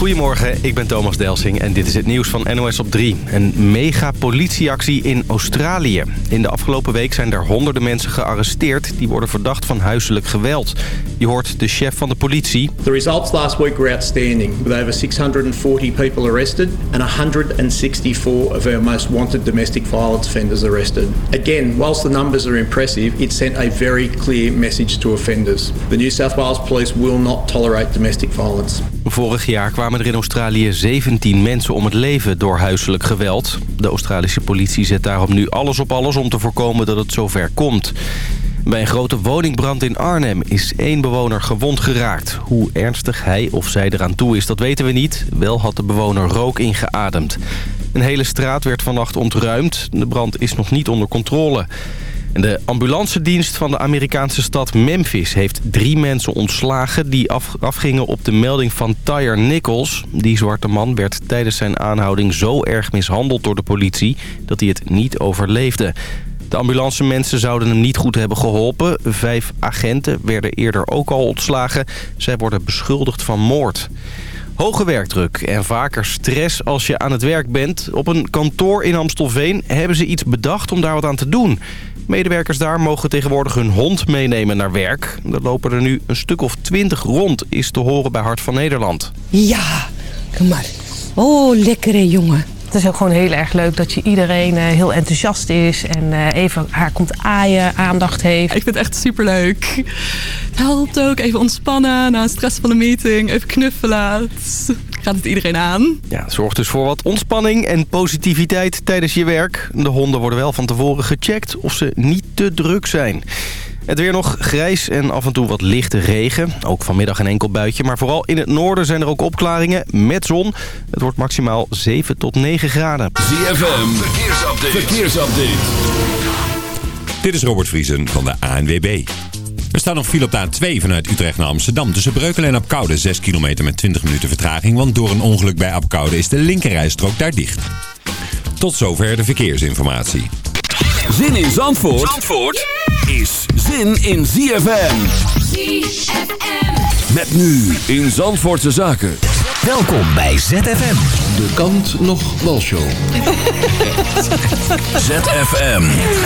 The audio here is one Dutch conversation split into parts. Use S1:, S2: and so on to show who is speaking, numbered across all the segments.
S1: Goedemorgen, ik ben Thomas Delsing en dit is het nieuws van NOS op 3. Een mega politieactie in Australië. In de afgelopen week zijn er honderden mensen gearresteerd... die worden verdacht van huiselijk geweld. Je hoort de chef van de politie.
S2: The results last week were outstanding... with over 640 people arrested... and 164 of our most wanted domestic violence offenders arrested. Again, whilst the numbers are impressive... it sent a very clear message to offenders. The New South Wales Police will not tolerate domestic violence.
S1: Vorig jaar kwamen er in Australië 17 mensen om het leven door huiselijk geweld. De Australische politie zet daarom nu alles op alles om te voorkomen dat het zover komt. Bij een grote woningbrand in Arnhem is één bewoner gewond geraakt. Hoe ernstig hij of zij eraan toe is, dat weten we niet. Wel had de bewoner rook ingeademd. Een hele straat werd vannacht ontruimd. De brand is nog niet onder controle. De ambulancedienst van de Amerikaanse stad Memphis heeft drie mensen ontslagen... die af, afgingen op de melding van Tyre Nichols. Die zwarte man werd tijdens zijn aanhouding zo erg mishandeld door de politie... dat hij het niet overleefde. De ambulancemensen zouden hem niet goed hebben geholpen. Vijf agenten werden eerder ook al ontslagen. Zij worden beschuldigd van moord. Hoge werkdruk en vaker stress als je aan het werk bent. Op een kantoor in Amstelveen hebben ze iets bedacht om daar wat aan te doen. Medewerkers daar mogen tegenwoordig hun hond meenemen naar werk. Er lopen er nu een stuk of twintig rond, is te horen bij Hart van Nederland.
S3: Ja, kom maar. Oh, lekkere jongen.
S4: Het is ook gewoon heel erg leuk dat je iedereen uh, heel enthousiast is en uh, even haar komt aaien, aandacht heeft.
S5: Ik vind het echt superleuk. Het helpt ook even ontspannen na een stressvolle meeting, even knuffelen. Het gaat het iedereen aan.
S1: Ja, het zorgt dus voor wat ontspanning en positiviteit tijdens je werk. De honden worden wel van tevoren gecheckt of ze niet te druk zijn. Het weer nog grijs en af en toe wat lichte regen. Ook vanmiddag een enkel buitje. Maar vooral in het noorden zijn er ook opklaringen met zon. Het wordt maximaal 7 tot 9 graden.
S6: ZFM, verkeersupdate. verkeersupdate. Dit is Robert Vriesen van de ANWB. Er staat nog file op de A2 vanuit Utrecht naar Amsterdam. Tussen Breukelen en Apkoude 6 kilometer met 20 minuten vertraging. Want door een ongeluk bij Apkoude is de linkerrijstrook daar dicht. Tot zover de verkeersinformatie.
S7: Zin in Zandvoort, Zandvoort is zin in ZFM.
S8: ZFM.
S7: Met nu in Zandvoortse Zaken.
S9: Welkom bij ZFM.
S10: De kant nog walshow.
S7: ZFM.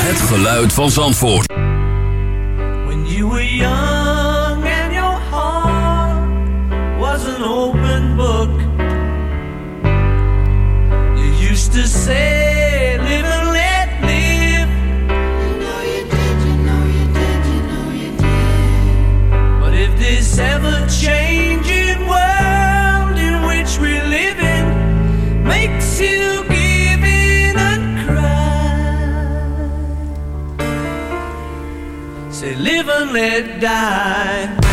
S7: Het geluid van Zandvoort.
S11: When you were young and your heart was an open book. You used to say, live and let die.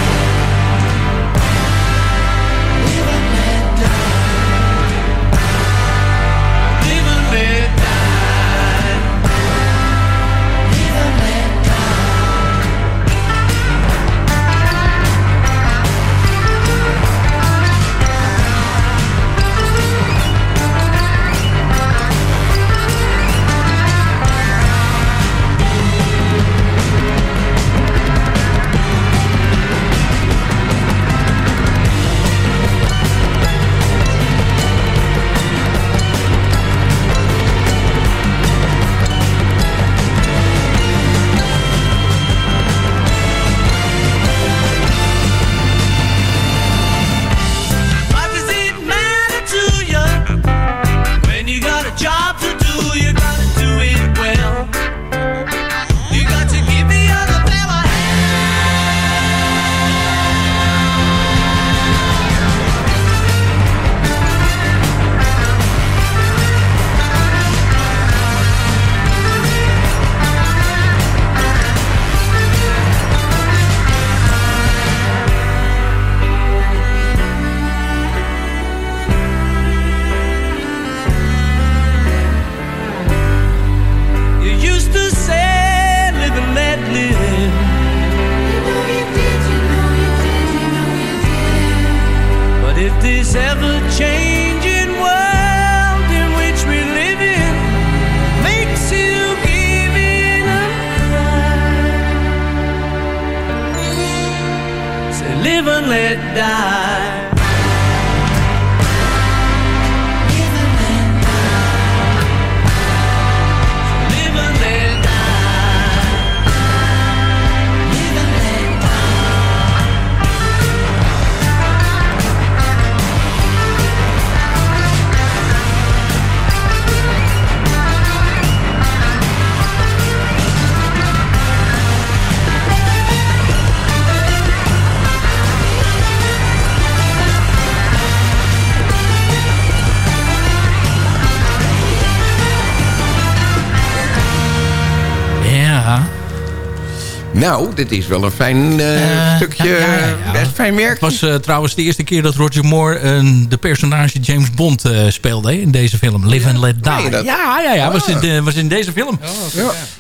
S12: Nou, dit is wel een fijn eh, stukje,
S13: ja, ja, ja.
S12: best fijn werk.
S13: Het was eh, trouwens de eerste keer dat Roger Moore eh, de personage James Bond eh, speelde hè, in deze film. Live and Let Die.
S12: Dat?
S13: Ja, ja, ja. Was, in, de- was in deze film.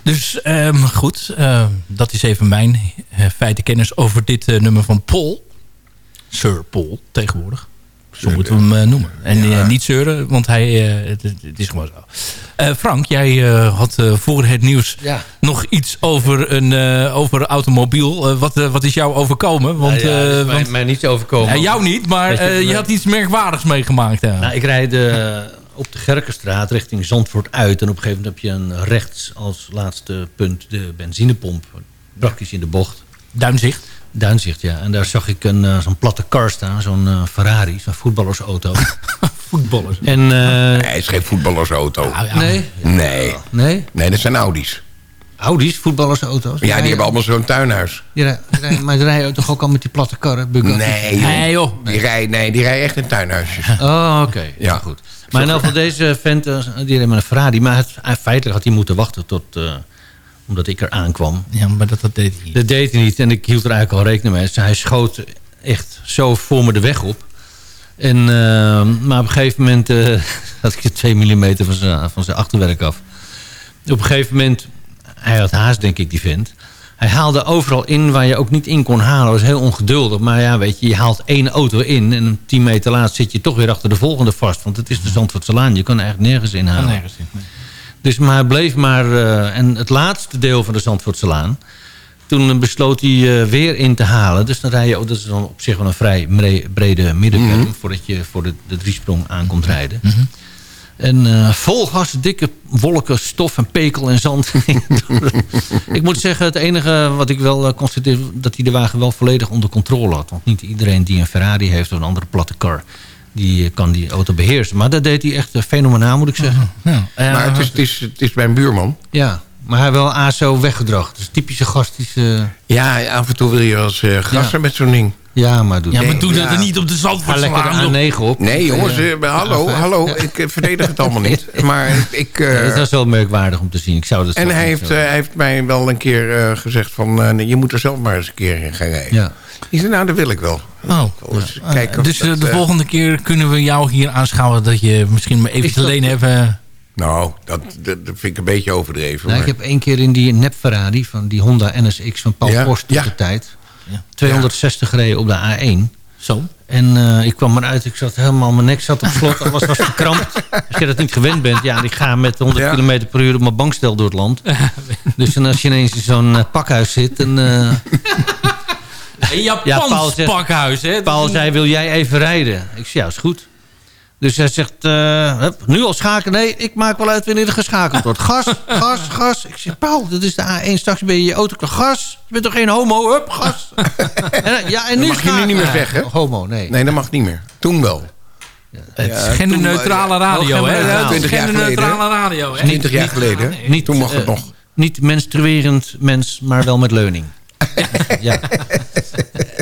S13: Dus ehm, goed, eh, dat is even mijn eh, feitenkennis over dit eh, nummer van Paul. Sir Paul, tegenwoordig. Zo moeten we hem eh, noemen. En eh, niet zeuren, want hij, eh, het, het is gewoon zo. Frank, jij had voor het nieuws
S14: Ja.
S13: nog iets over een over automobiel. Wat, wat is jou overkomen? Want,
S14: Nou ja, mij, niet overkomen.
S13: jou niet, maar
S14: je,
S13: je had iets merkwaardigs meegemaakt.
S14: Nou, ik rijd op de Gerkenstraat richting Zandvoort uit. En op een gegeven moment heb je een rechts als laatste punt de benzinepomp. Praktisch in de bocht.
S13: Duinzicht?
S14: Duinzicht, ja. En daar zag ik een, eh, zo'n platte kar staan. Zo'n eh, Ferrari, zo'n voetballersauto.
S13: Voetballers.
S14: En, eh,
S12: Nee, het is geen voetballersauto.
S14: Nee?
S12: Nee.
S14: Nee?
S12: Nee, dat zijn Audi's.
S14: Audi's, voetballersauto's?
S12: Ja, die hebben allemaal zo'n tuinhuis.
S14: Rij- maar die rijden toch ook al met die platte karren? Bugattis?
S12: Nee, joh. Die rijden nee, die rijden echt in tuinhuisjes.
S14: Oh, oké.
S12: Ja.
S14: goed. Maar in ieder geval deze vent, die reed met een Ferrari. Maar het, feitelijk had hij moeten wachten tot... eh, omdat ik er aankwam.
S13: Ja, maar dat, dat deed hij niet.
S14: Dat deed hij niet. En ik hield er eigenlijk al rekening mee. Dus hij schoot echt zo voor me de weg op. En, eh, maar op een gegeven moment eh, had ik er 2 mm van zijn, van zijn achterwerk af. Op een gegeven moment, hij had haast denk ik die vent. Hij haalde overal in waar je ook niet in kon halen. Dat was heel ongeduldig. Maar ja, weet je, je haalt één auto in... en 10 meter later zit je toch weer achter de volgende vast. Want het is de Zandvoortse Laan. Je kan er eigenlijk nergens in halen.
S13: nergens in, nee.
S14: Dus maar bleef maar... eh, en het laatste deel van de Zandvoortse Laan... toen besloot hij eh, weer in te halen. Dus dan rij je... oh, dat is dan op zich wel een vrij bre- brede middenberm... voordat je voor de, de driesprong aan komt rijden. En eh, vol gas, dikke wolken, stof en pekel en zand. ik moet zeggen, het enige wat ik wel constateer... dat hij de wagen wel volledig onder controle had. Want niet iedereen die een Ferrari heeft of een andere platte car... die eh, kan die auto beheersen. Maar dat deed hij echt eh, fenomenaal, moet ik zeggen.
S12: maar het is, het, is, het is mijn buurman.
S14: Ja, maar hij wel ASO weggedrag. Dus typische gastische...
S12: Ja, af en toe wil je wel eens eh, gassen met zo'n ding.
S14: Ja, maar doe
S13: Ja, maar doe dat er niet op de
S14: Ga
S13: Zandvoortse
S14: lekker de
S13: joh.
S14: A9 op.
S12: Nee, jongens, hallo, hallo. Ik verdedig het allemaal niet. Maar ik... eh,
S14: Ja, dat was wel merkwaardig om te zien. Ik zou dat
S12: en hij heeft, hij heeft mij wel een keer eh, gezegd van... eh, je moet er zelf maar eens een keer in gaan rijden.
S14: Ja.
S12: Ik zei, nou, dat wil ik wel.
S13: Oh.
S12: Dus,
S13: Eh,
S12: kijken of
S13: dus eh,
S12: dat,
S13: de
S12: eh,
S13: volgende keer kunnen we jou hier aanschouwen... dat je misschien maar even alleen even...
S12: Nou, dat, dat, dat vind ik een beetje overdreven.
S14: Nou, ik
S12: maar-
S14: heb één keer in die nep Ferrari van die Honda NSX van Paul
S12: Ja,
S14: Post op
S12: ja.
S14: de tijd.
S13: Ja.
S14: 260 gereden op de A1.
S13: Zo.
S14: En eh, ik kwam eruit, ik zat helemaal, mijn nek zat op slot, alles was verkrampt. Als je dat niet gewend bent, ja, ik ga met 100
S12: Ja.
S14: km per uur op mijn bankstel door het land. dus en als je ineens in zo'n eh, pakhuis zit, en, eh,
S13: Een
S14: Ja, Paul zegt-
S13: pakhuis, hè?
S14: Paul zei, wil jij even rijden? Ik zei, ja, is goed. Dus hij zegt, eh, hup, nu al schakelen? Nee, ik maak wel uit wanneer er geschakeld wordt. Gas, gas, gas. Ik zeg, Paul, dat is de A1. Straks ben je je auto. Gas, je bent toch geen homo? Hup, gas. en, ja, en nu
S12: mag je nu niet meer
S14: schakelen.
S12: zeggen.
S14: Homo, nee.
S12: Nee, dat mag niet meer. Toen wel.
S13: Het
S12: Ja,
S13: is genderneutrale
S12: toen-
S13: radio, hè? Het is
S12: 20 jaar
S13: genderneutrale radio, hè?
S12: 20 jaar geleden.
S14: Niet,
S12: Toen mag het
S14: eh,
S12: nog.
S14: Niet menstruerend mens, maar wel met leuning. ja.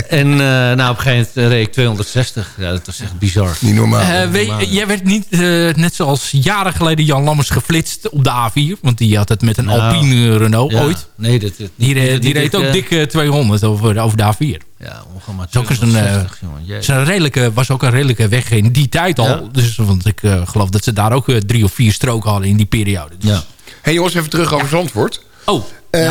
S14: En eh, nou, op een gegeven moment reed ik 260. Ja, dat was echt bizar.
S12: Niet normaal.
S13: Eh, weet- jij werd niet, eh, net zoals jaren geleden Jan Lammers, geflitst op de A4. Want die had het met een
S14: Nou,
S13: Alpine Renault
S14: Ja,
S13: ooit.
S14: Nee, dat, dat,
S13: Die, reed-
S14: dat-
S13: die
S14: dat-
S13: reed
S14: dat,
S13: ook dik eh, 200 over, over de A4.
S14: Ja,
S13: is ook eens een,
S14: 260, jongen. Jezus.
S13: Het is een redelijke, was ook een redelijke weg in die tijd al.
S14: Ja.
S13: Dus, want ik geloof dat ze daar ook drie of vier stroken hadden in die periode. Dus-
S14: Ja.
S12: hey, jongens, even terug over Zandvoort.
S13: Oh,
S12: Eh,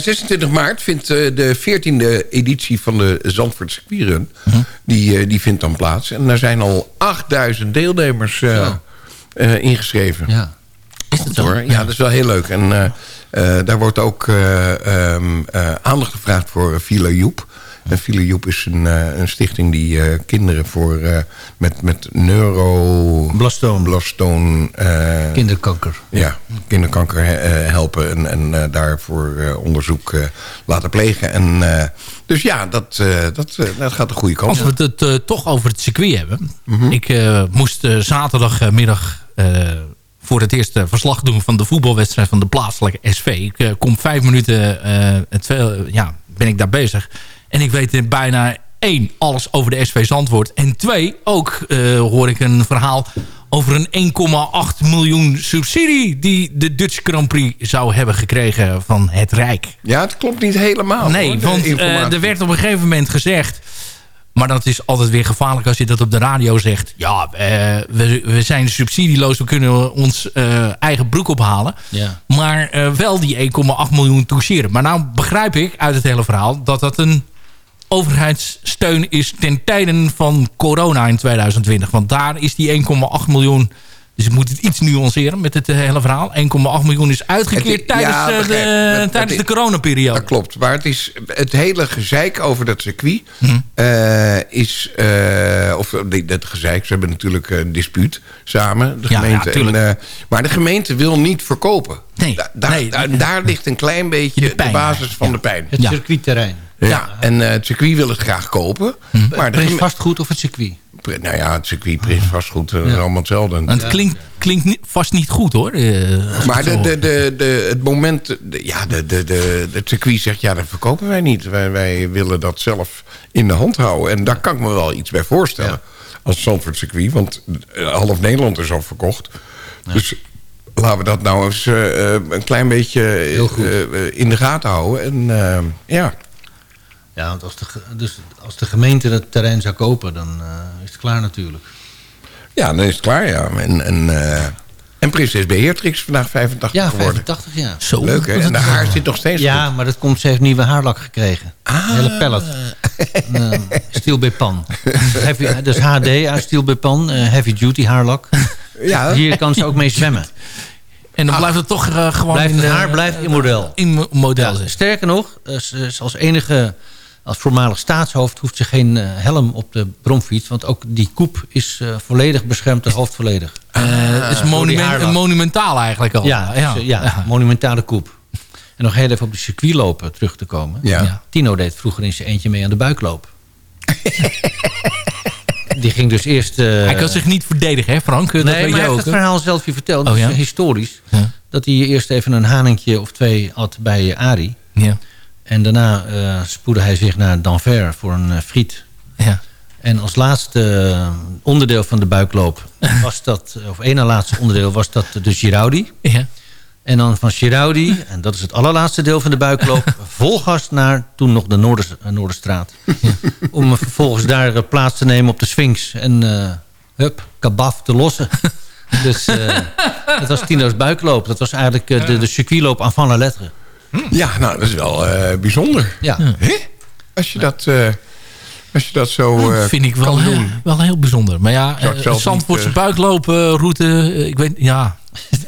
S12: 26 maart vindt eh, de 14e editie van de Zandvoort Circuitrun.
S14: Mhm.
S12: Die, eh, die vindt dan plaats. En er zijn al 8000 deelnemers eh, eh, ingeschreven.
S14: ja.
S13: is dat zo?
S12: Hoor. Ja, dat is wel heel leuk. En eh, eh, daar wordt ook eh, eh, aandacht gevraagd voor Villa Joep. En Villa Joep is een, eh, een stichting die eh, kinderen voor, eh, met, met neuro...
S14: Blastoom...
S12: eh,
S14: Kinderkanker.
S12: ja, kinderkanker eh, helpen en, en eh, daarvoor eh, onderzoek eh, laten plegen. En, eh, dus ja, dat, eh, dat, eh, dat gaat de goede kant
S13: Als we het eh, toch over het circuit hebben.
S12: Mhm.
S13: Ik eh, moest eh, zaterdagmiddag eh, voor het eerst eh, verslag doen van de voetbalwedstrijd van de plaatselijke SV. Ik eh, kom vijf minuten, eh, het ja, ben ik daar bezig. En ik weet bijna één, alles over de SV Zandvoort. En twee, ook eh, hoor ik een verhaal over een 1,8 miljoen subsidie... die de Dutch Grand Prix zou hebben gekregen van het Rijk.
S12: Ja, het klopt niet helemaal.
S13: Nee,
S12: hoor,
S13: want eh, er werd op een gegeven moment gezegd... maar dat is altijd weer gevaarlijk als je dat op de radio zegt... ja, eh, we, we zijn subsidieloos, we kunnen ons eh, eigen broek ophalen...
S14: Ja.
S13: maar eh, wel die 1,8 miljoen toucheren. Maar nou begrijp ik uit het hele verhaal... dat dat een overheidssteun is ten tijden van corona in 2020. Want daar is die 1,8 miljoen... Dus ik moet het iets nuanceren met het eh, hele verhaal. 1,8 miljoen is uitgekeerd
S12: Het-
S13: tijdens,
S12: ja,
S13: eh,
S12: begrijp.
S13: de,
S12: Het-
S13: tijdens de coronaperiode.
S12: Dat klopt. Maar het is het hele gezeik over dat circuit
S13: Hm.
S12: eh, is... eh, of dat gezeik, ze hebben natuurlijk een dispuut samen, de gemeente.
S13: ja,
S12: en, eh, maar de gemeente wil niet verkopen.
S13: Nee,
S12: Da- daar,
S13: nee.
S12: daar, daar ligt een klein beetje de,
S13: pijn,
S12: basis van de pijn.
S14: Het
S13: Ja.
S14: circuitterrein.
S12: Ja, en eh, het circuit wil het graag kopen.
S13: Hm.
S12: Maar
S14: Prins vastgoed of het circuit?
S12: Nou ja, het circuit, Prins vastgoed, eh, is allemaal hetzelfde.
S13: En het klinkt, klinkt vast niet goed hoor. eh,
S12: Maar de, de, de, de, het moment, de, ja, de, de, de, het circuit zegt, ja, dat verkopen wij niet. Wij, wij willen dat zelf in de hand houden. En daar kan ik me wel iets bij voorstellen. Als Zandvoort circuit, want half Nederland is al verkocht. Dus laten we dat nou eens een klein beetje in de gaten houden. En ja,
S14: Ja, want als de, dus als de gemeente het terrein zou kopen, dan eh, is het klaar natuurlijk.
S12: ja, dan is het klaar, ja. En, en, eh, en prinses Beatrix is vandaag 85
S14: Ja,
S12: geworden.
S14: 85 jaar.
S13: Zo.
S12: Leuk, hè? En de haar zit nog steeds
S14: Ja,
S12: goed.
S14: maar dat komt, ze heeft nieuwe haarlak gekregen. Een hele pallet. Uh, steel bij pan. Heavy, dus HD uit steel bij pan. eh, heavy duty haarlak.
S12: Ja.
S14: Hier kan ze ook mee zwemmen.
S13: En dan blijft het toch eh, gewoon
S14: Blijft
S13: in,
S14: haar blijft in model.
S13: in mo- model
S14: Ja, sterker nog, eh, ze is als enige, als voormalig staatshoofd... hoeft ze geen eh, helm op de bromfiets. Want ook die koep is eh, volledig beschermd, de hoofd volledig.
S13: Eh, het is
S14: door die
S13: monument, monumentaal eigenlijk al.
S14: Ja, ja, ja, monumentale koep. En nog heel even op de circuit lopen terug te komen.
S12: Ja.
S13: Ja.
S14: Tino deed vroeger in zijn eentje mee aan de buikloop. Die ging dus eerst... eh,
S13: Hij kan zich niet verdedigen, hè Frank? Dat
S14: nee,
S13: weet
S14: maar
S13: je
S14: hij
S13: ook.
S14: heeft het verhaal zelf je verteld.
S13: Oh,
S14: dat is
S13: ja?
S14: historisch.
S13: Ja.
S14: Dat hij eerst even een haningje of twee had bij eh, Arie.
S13: Ja.
S14: En daarna eh, spoedde hij zich naar Danver voor een eh, friet.
S13: Ja.
S14: En als laatste eh, onderdeel van de buikloop was dat, of één na laatste onderdeel was dat de Giraudi.
S13: Ja.
S14: En dan van Giraudi, en dat is het allerlaatste deel van de buikloop, vol gas naar toen nog de Noorder, Noorderstraat. Om eh, vervolgens daar plaats te nemen op de Sphinx. En uh, hup, kabaf te lossen. dus dat was Tino's buikloop. Dat was eigenlijk de, de circuitloop aan van la lettre.
S12: Ja, nou, dat is wel eh, bijzonder.
S14: Ja.
S12: Hè? Als je dat, eh, als je dat zo
S13: Dat
S12: eh,
S13: vind ik wel,
S12: kan
S13: heel, wel heel bijzonder. Maar ja, eh,
S12: zelf
S13: Zandvoortse buiklopenroute, eh, ik weet, ja.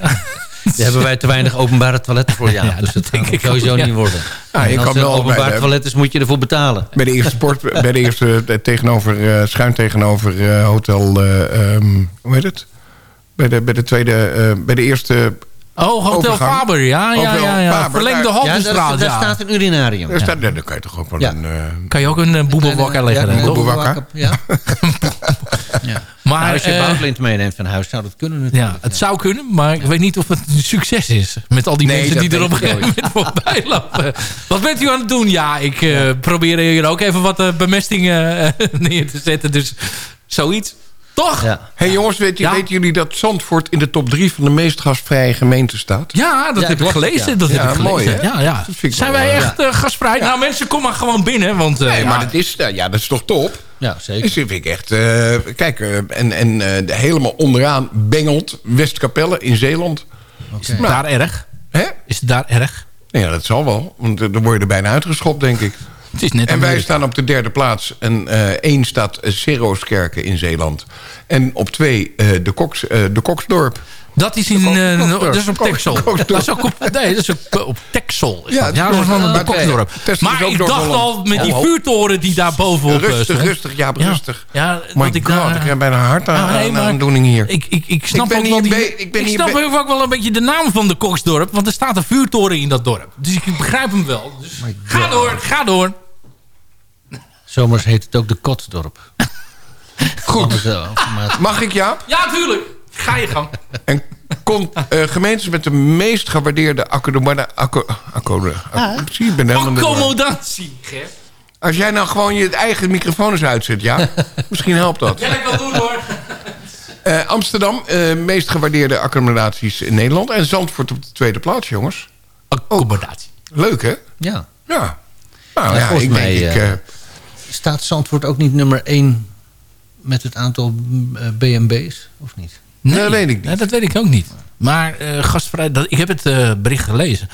S14: Daar hebben wij te weinig openbare toiletten voor. Ja,
S13: Ja,
S14: dus
S13: dat denk ik
S14: sowieso
S13: ja.
S14: niet worden.
S12: Ja, je
S14: en als
S12: kan
S14: een
S12: wel
S14: openbaar
S12: bij de-
S14: toilet is, moet je ervoor betalen.
S12: Bij de eerste sport, bij de eerste tegenover, eh, schuin tegenover eh, hotel, eh, ehm, hoe heet het? Bij de, bij de tweede, eh, bij de eerste,
S13: Oh, Hotel
S12: Overgang.
S13: Faber, ja, ja, ja. ja.
S12: Faber,
S13: Verlengde
S12: daar-
S14: Ja, daar,
S13: Haltestraat,
S14: daar
S13: ja.
S14: staat een urinarium.
S12: daar, staat, daar kan je toch ook wel
S14: Ja.
S12: een... eh,
S13: Kan je ook een uh, boebelwakker leggen,
S14: Ja, een
S12: boebelwakker,
S14: Ja. ja.
S13: Maar
S14: Nou, als je
S13: eh,
S14: bouwlint meeneemt van huis, zou dat kunnen natuurlijk.
S13: ja, het zou kunnen, maar ik weet niet of het een succes is. Met al die
S12: Nee,
S13: mensen die er op een
S12: weet ik
S13: gegeven moment voorbij lopen. Wat bent u aan het doen? Ja, ik eh, probeer hier ook even wat eh, bemestingen eh, neer te zetten. Dus zoiets. Toch? Ja,
S12: hey jongens, weet,
S13: Ja.
S12: weten jullie dat Zandvoort in de top drie van de meest gastvrije gemeenten staat?
S13: dat
S14: Ja,
S13: heb
S14: ik
S13: gelezen.
S14: ja.
S13: Dat
S12: Ja,
S13: heb ik
S12: mooi,
S13: gelezen.
S12: hè?
S13: ja, ja.
S12: Dat vind ik
S13: Zijn wij
S12: eh,
S13: echt eh, gastvrij? Nou mensen, kom maar gewoon binnen. Want, eh,
S12: Nee,
S13: ja.
S12: maar dat is, eh, ja, dat is toch top?
S14: Ja, zeker.
S12: Dus vind ik echt... eh, kijk, eh, en, en eh, helemaal onderaan bengelt Westkapelle in Zeeland.
S13: Is het daar erg?
S12: Hè?
S13: Is het daar erg?
S12: Ja, dat zal wel. Want eh, dan word je er bijna uitgeschopt, denk ik.
S13: Het is net
S12: En wij staan op de derde plaats. En eh, één staat uh, Seroskerken in Zeeland. En op twee eh, de, Koks, eh, de Koksdorp.
S13: Dat is, in, eh, dat is op Texel. Dat is ook op, nee, dat is op, op Texel. Is
S12: Ja,
S13: dat. ja,
S12: is
S13: dat is van
S12: oké.
S13: Koksdorp. Maar ik dacht
S12: Holland.
S13: al met die vuurtoren die daar bovenop eh,
S12: Rustig,
S13: stond.
S12: rustig. Ja,
S13: Ja.
S12: rustig.
S13: Ja,
S12: My
S13: dat ik daar-
S12: ik heb bijna een hart aan,
S13: Ja, nee,
S12: aan
S13: maar
S12: aandoening hier.
S13: Ik, ik, ik snap,
S12: Ik
S13: ook, wel die,
S12: ik ben hier
S13: snap ook wel een beetje de naam van de Koksdorp. Want er staat een vuurtoren in dat dorp. Dus ik begrijp hem wel. Dus ga door, ga door.
S14: Zomers heet het ook de Kotsdorp.
S12: Goed. Mag ik, Jaap?
S13: Ja, tuurlijk. Ga je gang.
S12: En kon, eh, gemeentes met de meest gewaardeerde accommodatie... Acco, acco, war.
S13: Accommodatie, Ger.
S12: Als jij nou gewoon je eigen microfoon eens uitzet, ja? Misschien helpt dat.
S13: Ja, ik kan doen hoor.
S12: Eh, Amsterdam, eh, meest gewaardeerde accommodaties in Nederland. En Zandvoort op de tweede plaats, jongens.
S13: Accommodatie.
S12: Leuk, hè?
S14: Ja.
S12: Ja. Nou
S14: Ja,
S12: ja, ik
S14: mij
S12: denk... ik,
S14: staat Zandvoort ook niet nummer 1 met het aantal eh, BNB's, of niet?
S13: Nee,
S12: dat weet ik niet.
S13: Nee, dat weet ik ook niet. Maar eh gastvrij, dat, ik heb het eh, bericht gelezen.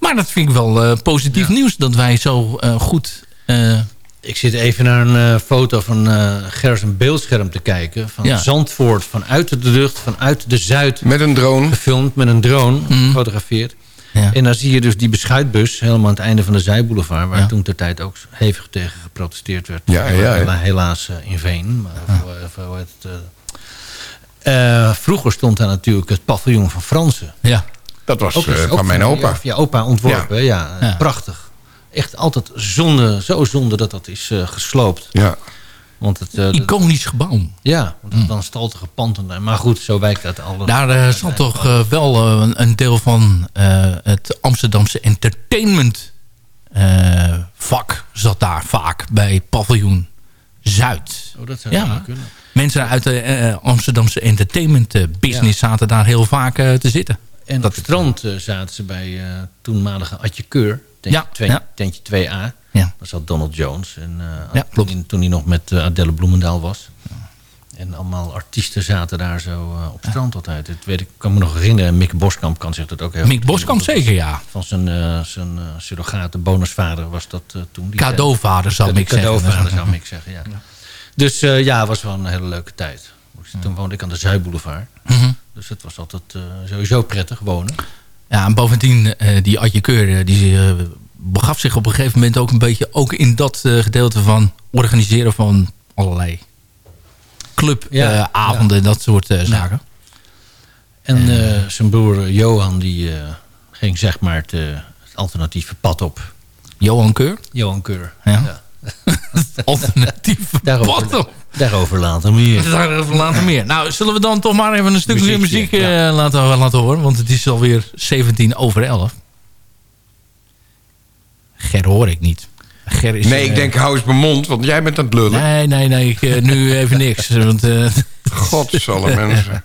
S13: Maar dat vind ik wel eh, positief nieuws dat wij zo eh, goed... eh,
S14: Ik zit even naar een eh, foto van eh Gers een beeldscherm te kijken. Van
S13: Ja.
S14: Zandvoort, vanuit de lucht, vanuit de Zuid.
S12: Met een drone.
S14: Gefilmd met een drone,
S13: Mhm.
S14: gefotografeerd.
S13: Ja.
S14: En dan zie je dus die beschuitbus helemaal aan het einde van de Zijboulevard... waar
S13: Ja.
S14: toen ter tijd ook hevig tegen geprotesteerd werd.
S12: Ja, ja, ja.
S14: Hela- Helaas eh, in Veen. Maar of- of- hoe heet het, eh. Eh, vroeger stond daar natuurlijk het paviljoen van Fransen.
S13: ja.
S12: dat was
S14: Ook- ook
S12: van mijn opa.
S14: Ja, ja, opa ontworpen, ja.
S13: Ja.
S14: Prachtig. Echt altijd zonde, zo zonde dat dat is gesloopt.
S12: Ja.
S14: Want het, eh, dat-
S13: Iconisch gebouw.
S14: ja, want het dan staltige pand. Maar goed, zo wijkt dat alle...
S13: Daar eh, zat toch eh, wel een, deel van het Amsterdamse entertainment vak zat daar vaak bij paviljoen Zuid.
S14: Oh, dat zou
S13: Ja.
S14: kunnen.
S13: Mensen uit de Amsterdamse entertainment business zaten daar heel vaak te zitten.
S14: En op het strand zaten ze bij toenmalige Atje Keur. Tentje,
S13: ja.
S14: tentje 2A.
S13: Ja.
S14: Daar zat Donald Jones. En, eh,
S13: Ja, klopt.
S14: Toen, toen hij nog met eh, Adelle Bloemendaal was. En allemaal artiesten zaten daar zo eh, op strand altijd. Dat weet ik, kan me nog herinneren. Mick Boskamp kan zich dat ook heel
S13: Mick Boskamp zeker, ja.
S14: Van zijn, eh zijn eh surrogate bonusvader was dat toen. Die
S13: Cadeauvader zou ik zeggen.
S14: Cadeauvader zou ik zeggen, ja. Dus ja, het was wel een hele leuke tijd. Toen woonde ik aan de Zuidboulevard.
S13: Mhm.
S14: Dus het was altijd sowieso prettig wonen.
S13: Ja, en bovendien, die Adje Keur, eh, die begaf zich op een gegeven moment ook een beetje... ook in dat eh, gedeelte van organiseren van allerlei
S14: Ja,
S13: clubavonden en dat soort eh, zaken.
S14: En eh, zijn broer eh, Johan die eh, ging zeg maar het, eh, het alternatieve pad op.
S13: Johan Keur?
S14: Johan Keur.
S13: Ja. alternatieve
S14: daarover,
S13: pad op.
S14: Daarover later meer.
S13: Daarover later meer. Nou, zullen we dan toch maar even een stukje muziek eh,
S14: ja.
S13: laten, laten horen? Want het is alweer 17 over 11. Ger hoor ik niet. Ger is,
S12: Nee,
S13: eh,
S12: ik denk hou eens mijn mond, want jij bent aan het lullen.
S13: Nee, nee, nee. Ik, eh, nu even niks. Want, eh,
S12: Godsalle mensen.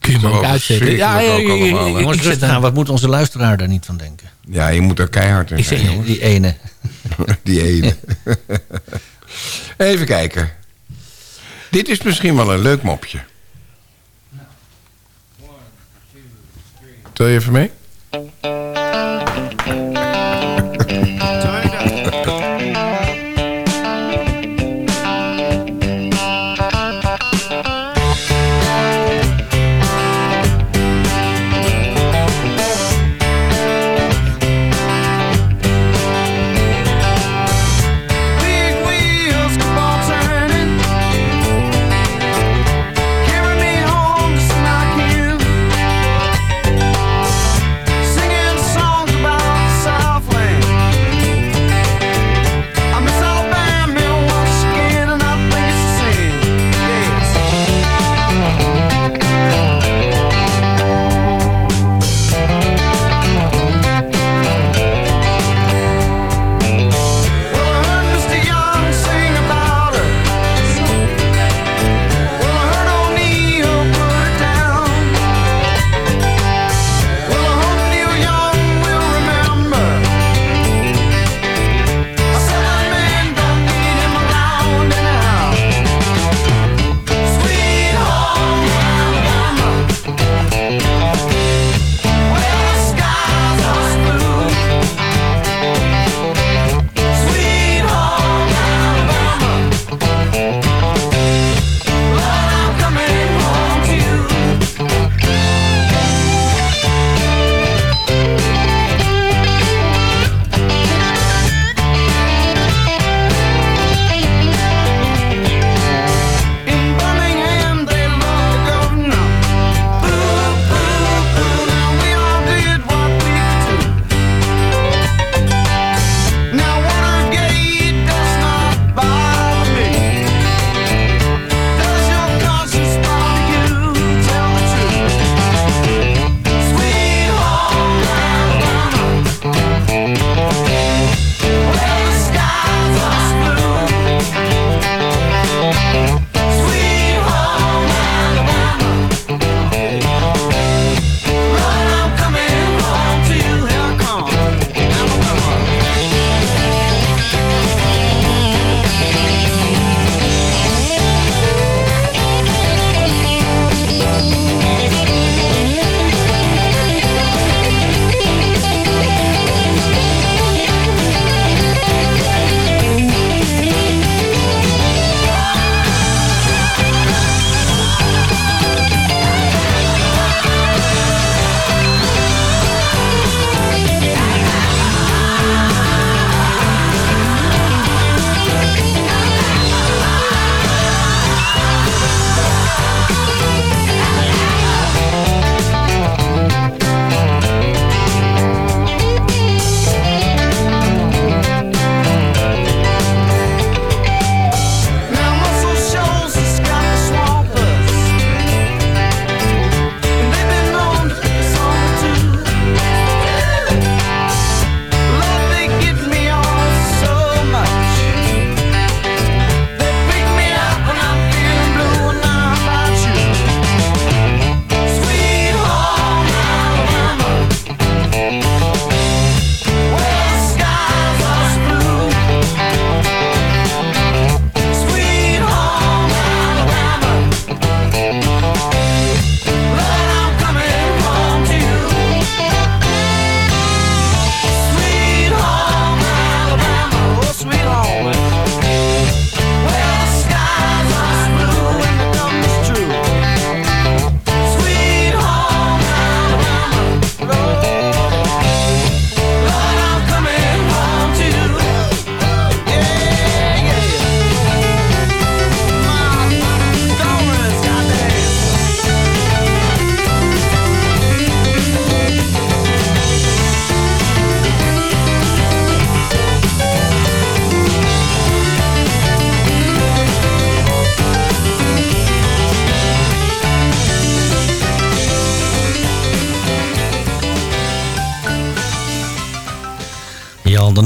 S13: kun je me ook uitzetten. Ja, ja,
S12: ook
S13: ja,
S12: allemaal,
S13: ik zit
S14: aan. Wat moet onze luisteraar daar niet van denken?
S12: Ja, je moet er keihard in
S13: Ik
S12: zijn,
S13: zeg-.
S14: Die ene.
S12: Die ene. Even kijken. Dit is misschien wel een leuk mopje. Tel je even mee?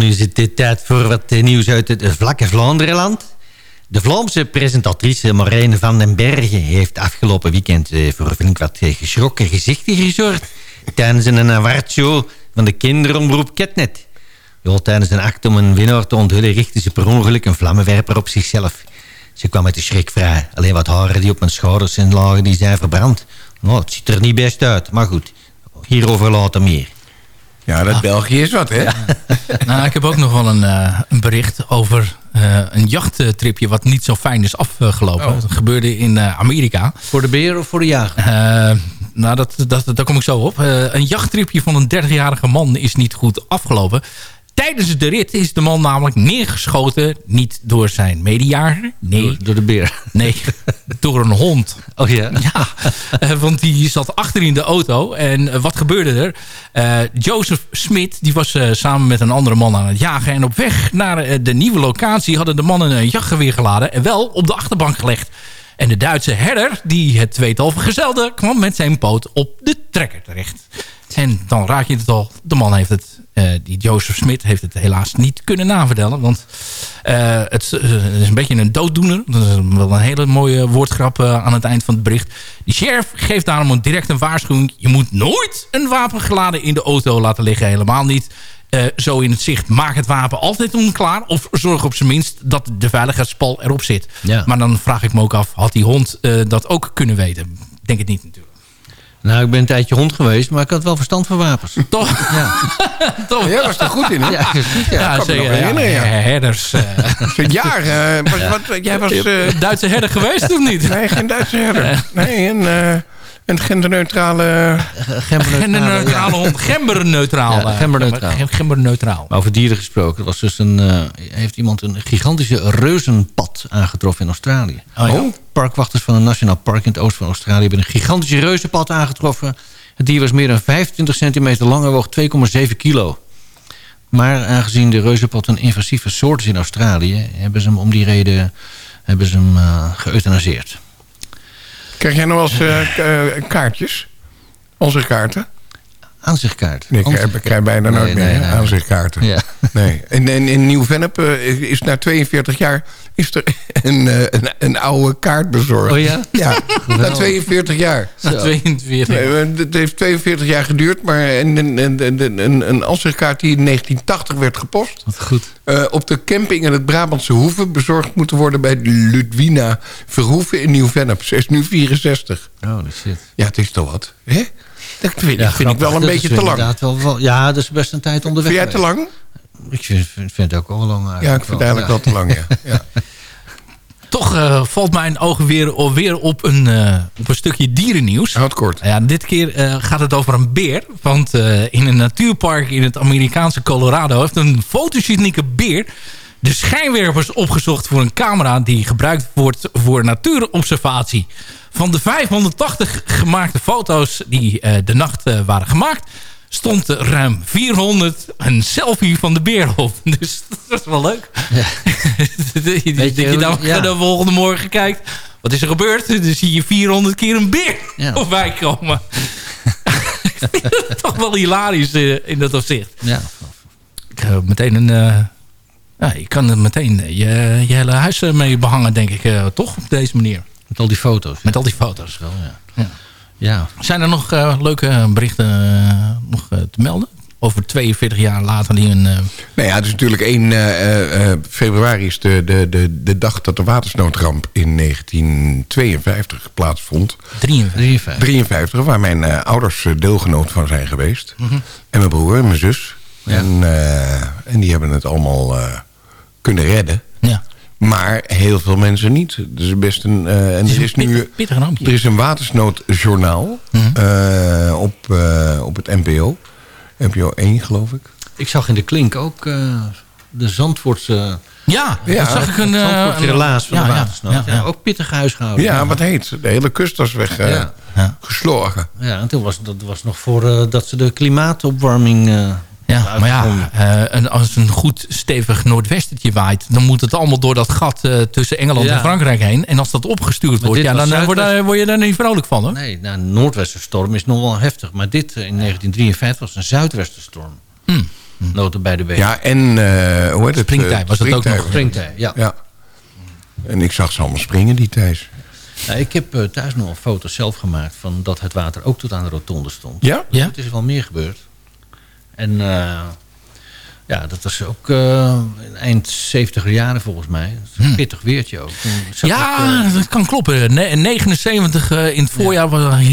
S14: Is het de tijd voor wat eh, nieuws uit het vlakke Vlaanderenland. De Vlaamse presentatrice Marijne van den Bergen heeft afgelopen weekend eh, voor flink wat eh, geschrokken gezichten gezorgd tijdens een awardshow van de kinderomroep Ketnet. Tijdens een act om een winnaar te onthullen richtte ze per ongeluk een vlammenwerper op zichzelf. Ze kwam met de schrik vrij. Alleen wat haren die op mijn schouders zijn lagen, die zijn verbrand. Nou, het ziet er niet best uit, maar goed. Hierover later meer.
S12: Ja, dat België is wat, hè?
S13: Nou, ik heb ook nog wel een, eh, een bericht over eh, een jachttripje... wat niet zo fijn is afgelopen.
S14: Oh.
S13: Dat gebeurde in eh, Amerika.
S14: Voor de beer of voor de jager?
S13: Eh, nou, dat, dat, daar kom ik zo op. Eh, een jachttripje van een 30-jarige man is niet goed afgelopen. Tijdens de rit is de man namelijk neergeschoten. Niet door zijn medejager. Nee.
S14: Door, door de beer?
S13: Nee, door een hond.
S14: Oh ja?
S13: Ja, eh, want die zat achter in de auto. En eh, wat gebeurde er? Eh, Joseph Smit die was samen met een andere man aan het jagen. En op weg naar de nieuwe locatie hadden de mannen een jachtgeweer geladen. En wel op de achterbank gelegd. En de Duitse herder, die het tweetal vergezelde... kwam met zijn poot op de trekker terecht. En dan raak je het al. De man heeft het, eh, die Joseph Smit, heeft het helaas niet kunnen navertellen. Want eh, het, eh, het is een beetje een dooddoener. Dat is wel een hele mooie woordgrap aan het eind van het bericht. Die sheriff geeft daarom een direct een waarschuwing. Je moet nooit een wapen geladen in de auto laten liggen. Helemaal niet. Zo in het zicht. Maak het wapen altijd onklaar. Of zorg op zijn minst dat de veiligheidspal erop zit.
S14: Ja.
S13: Maar dan vraag ik me ook af. Had die hond dat ook kunnen weten? Ik Denk het niet natuurlijk.
S14: Nou, ik ben een tijdje hond geweest, maar ik had wel verstand van wapens.
S13: Toch?
S14: Ja.
S13: Toch?
S12: Jij was er goed in, hè?
S14: Ja, dat is goed, ja.
S12: Ja, nog
S13: zeker,
S12: herinneren, ja.
S13: Herders. eh,
S12: Zo'n jaar. eh, was, wat, jij was... eh,
S13: Duitse herder geweest of niet?
S12: nee, geen Duitse herder. Nee, een, eh, een genderneutrale...
S13: Genderneutrale hond. Gemberneutraal.
S14: Ja,
S13: eh,
S14: gemberneutraal.
S13: gem- Gemberneutraal.
S14: Maar over dieren gesproken. Er was dus een, eh, heeft iemand een gigantische reuzenpad aangetroffen in Australië.
S13: Oh, ja?
S14: Parkwachters van een nationaal park in het oosten van Australië... hebben een gigantische reuzenpad aangetroffen. Het dier was meer dan 25 centimeter lang en woog 2,7 kilo. Maar aangezien de reuzenpad een invasieve soort is in Australië... hebben ze hem om die reden hebben ze hem, eh geëuthanaseerd.
S12: Krijg jij nog wel eens eh, eh, kaartjes? Onze kaarten?
S14: Aanzichtkaart.
S12: Nee, ik krijg, bijna nooit
S14: Nee,
S12: meer
S14: nee,
S12: hè,
S14: nee.
S12: aanzichtkaarten.
S14: Ja.
S12: Nee. En, en in Nieuw-Vennep eh, is na 42 jaar is er een, eh, een, een oude kaart bezorgd.
S14: Oh ja?
S12: Ja, na 42 jaar.
S13: Na 22.
S12: Nee, maar Het heeft 42 jaar geduurd, maar een, een, een, een, aanzichtkaart die in 1980 werd gepost...
S14: Wat goed.
S12: eh, op de camping in het Brabantse Hoeve bezorgd moeten worden... bij Ludwina Verhoeven in Nieuw-Vennep. Ze is nu 64.
S14: Oh, shit.
S12: Ja, het is toch wat. Hè? Dat vind,
S14: Ja,
S12: vind ik wel een beetje te lang.
S14: inderdaad Wel, wel- ja, dat is best een tijd onderweg.
S12: Vind jij te lang?
S14: Ik vind, het ook wel lang eigenlijk.
S12: Ja, ik vind het eigenlijk wel te lang, ja. ja.
S13: Toch eh, valt mijn oog weer, weer op, een, eh, op een stukje dierennieuws.
S12: Houd kort.
S13: Ja, dit keer eh, gaat het over een beer. Want eh, in een natuurpark in het Amerikaanse Colorado... heeft een fotogenieke beer de schijnwerpers opgezocht voor een camera... die gebruikt wordt voor natuurobservatie. Van de 580 gemaakte foto's die eh, de nacht eh, waren gemaakt... stond er ruim 400 een selfie van de beer op. Dus dat is wel leuk. dat je, dat je dan
S14: ja.
S13: de volgende morgen kijkt... Wat is er gebeurd? Dan zie je 400 keer een beer
S14: Ja.
S13: voorbij komen. ik vind het toch wel hilarisch eh, in dat opzicht.
S14: Ja.
S13: Ik heb meteen een... eh, ja, je kan er meteen eh, je, je hele huis eh, mee behangen, denk ik. eh, toch? Op deze manier.
S14: Met al die foto's.
S13: Met al die foto's.
S14: Wel, ja.
S13: Ja. Zijn er nog eh, leuke berichten eh, nog, eh, te melden? Over 42 jaar later die een... eh,
S12: Nou ja, het is natuurlijk 1 eh, eh, februari is de, de, de, de dag dat de watersnoodramp in 1952 plaatsvond.
S13: 53.
S12: 53, waar mijn eh, ouders eh, deelgenoot van zijn geweest.
S13: Mhm.
S12: En mijn broer en mijn zus. En, eh, en die hebben het allemaal eh, kunnen redden. Maar heel veel mensen niet. Is best een... eh, en
S13: Het is
S12: er is
S13: een
S12: nu... Er is een watersnoodjournaal
S13: Mhm.
S12: eh, op, eh, op het NPO. NPO 1, geloof ik.
S14: Ik zag in de klink ook eh, de Zandvoortse...
S13: Ja,
S12: Ja,
S13: dat zag ik een... eh,
S14: Zandvoortse
S13: een-
S14: relaas van
S13: ja,
S14: de watersnood.
S13: ja,
S14: Ja,
S13: ja.
S14: Ook pittig huisgehouden.
S12: Ja, wat heet. De hele kust was weg eh,
S14: Ja.
S13: Ja.
S12: geslagen.
S14: Ja, en toen was dat was nog voor eh, dat ze de klimaatopwarming...
S13: Ja, maar ja, eh, en als een goed stevig noordwestertje waait... dan moet het allemaal door dat gat eh, tussen Engeland
S14: Ja.
S13: en Frankrijk heen. En als dat opgestuurd
S14: Maar
S13: wordt, ja, dan eh, word, je- word je daar niet vrolijk van. Hoor.
S14: Nee, nou, een noordwesterstorm is nog wel heftig. Maar dit in 1953 was een zuidwesterstorm.
S13: Hm.
S14: Noten bij de week.
S12: Ja, en eh, hoe heet het?
S13: Springtij was het ook nog.
S14: Springtij, ja.
S12: ja. En ik zag ze allemaal springen, die Thijs.
S14: Nou, ik heb thuis nog een foto zelf gemaakt... van dat het water ook tot aan de rotonde stond.
S12: Ja?
S13: Ja?
S14: Het is wel meer gebeurd. En eh, ja, dat was ook eh, eind 70 jaren volgens mij. Een pittig weertje ook. Ik,
S13: Ja,
S14: eh,
S13: dat kan kloppen. Ne- 79 eh, in het voorjaar was,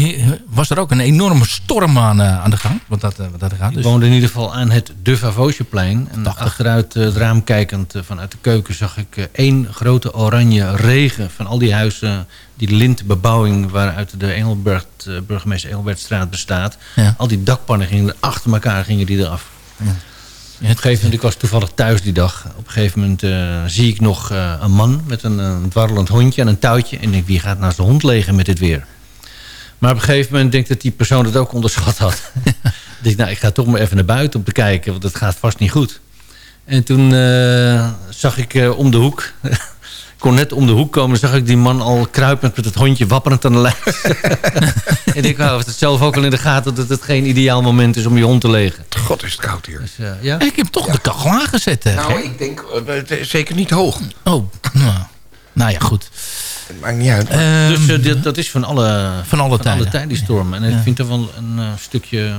S13: was er ook een enorme storm aan, aan de gang. Wat dat, wat dat gaat.
S14: Ik
S13: Dus,
S14: woonde in ieder geval aan het De Vavosjeplein. En achteruit het raam kijkend vanuit de keuken zag ik één grote oranje regen van al die huizen. Die lintbebouwing waaruit de Engelbert, burgemeester Engelbertstraat bestaat.
S13: Ja.
S14: Al die dakpannen gingen er achter elkaar gingen die eraf. Op een gegeven moment, ik was toevallig thuis die dag. Op een gegeven moment eh, zie ik nog eh, een man met een, een dwarrelend hondje en een touwtje. En ik denk, wie gaat naast de hond liggen met dit weer? Maar op een gegeven moment denk ik dat die persoon het ook onderschat had. ik denk, nou, ik ga toch maar even naar buiten om te kijken, want het gaat vast niet goed. En toen eh, zag ik om de hoek, kon net om de hoek komen, zag ik die man al kruipend met het hondje wapperend aan de lijn. en ik hou het zelf ook al in de gaten dat het geen ideaal moment is om je hond te legen.
S12: God is het koud hier.
S14: Dus, eh, ja.
S13: ik heb toch de kachel aangezet. eh,
S12: Nou, ik denk eh, het is zeker niet hoog.
S13: Oh, nou, nou ja, goed.
S12: Het maakt niet uit.
S13: Ehm,
S14: Dus eh, dit, dat is van alle,
S13: van alle tijden.
S14: tijden, die storm. En ik vind er wel een eh, stukje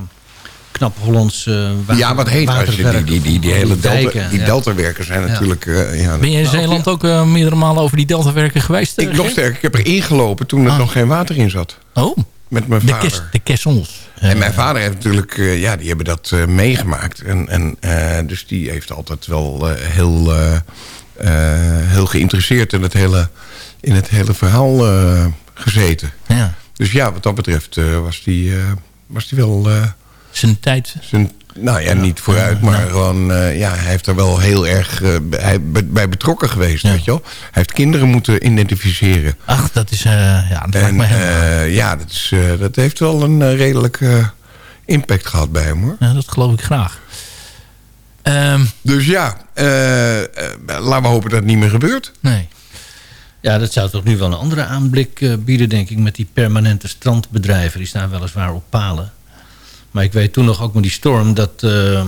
S14: knap Hollands eh water,
S12: ja, wat heet als je die, die, die, die hele delta, die
S14: ja.
S12: deltawerkers zijn natuurlijk... eh, ja,
S13: Ben je in Zeeland ook eh, meerdere malen over die deltawerken geweest? eh,
S12: ik nog sterker, ik heb er ingelopen toen er nog geen water in zat.
S13: Oh,
S12: Met mijn
S13: de,
S12: vader.
S13: kes, de kessels.
S12: En mijn vader heeft natuurlijk, eh, ja, die hebben dat eh, meegemaakt. En, en, eh, dus die heeft altijd wel eh, heel, eh, eh, heel geïnteresseerd in het hele, in het hele verhaal eh, gezeten.
S13: Ja.
S12: Dus ja, wat dat betreft eh, was die, eh, was die wel...
S13: Zijn tijd.
S12: zijn, nou ja, niet vooruit, maar gewoon... eh, ja, hij heeft er wel heel erg eh, bij, bij betrokken geweest, weet je wel. Hij heeft kinderen moeten identificeren.
S13: Ach, dat is... eh, ja, dat
S12: En
S13: me helemaal...
S12: eh, ja, dat, is, eh, dat heeft wel een redelijk eh, impact gehad bij hem, hoor.
S13: Ja, dat geloof ik graag. Ehm,
S12: Dus ja, eh, eh, laten we hopen dat het niet meer gebeurt.
S13: nee.
S14: Ja, dat zou toch nu wel een andere aanblik eh, bieden, denk ik... met die permanente strandbedrijven. Die staan weliswaar op palen. Maar ik weet toen nog ook met die storm... dat eh,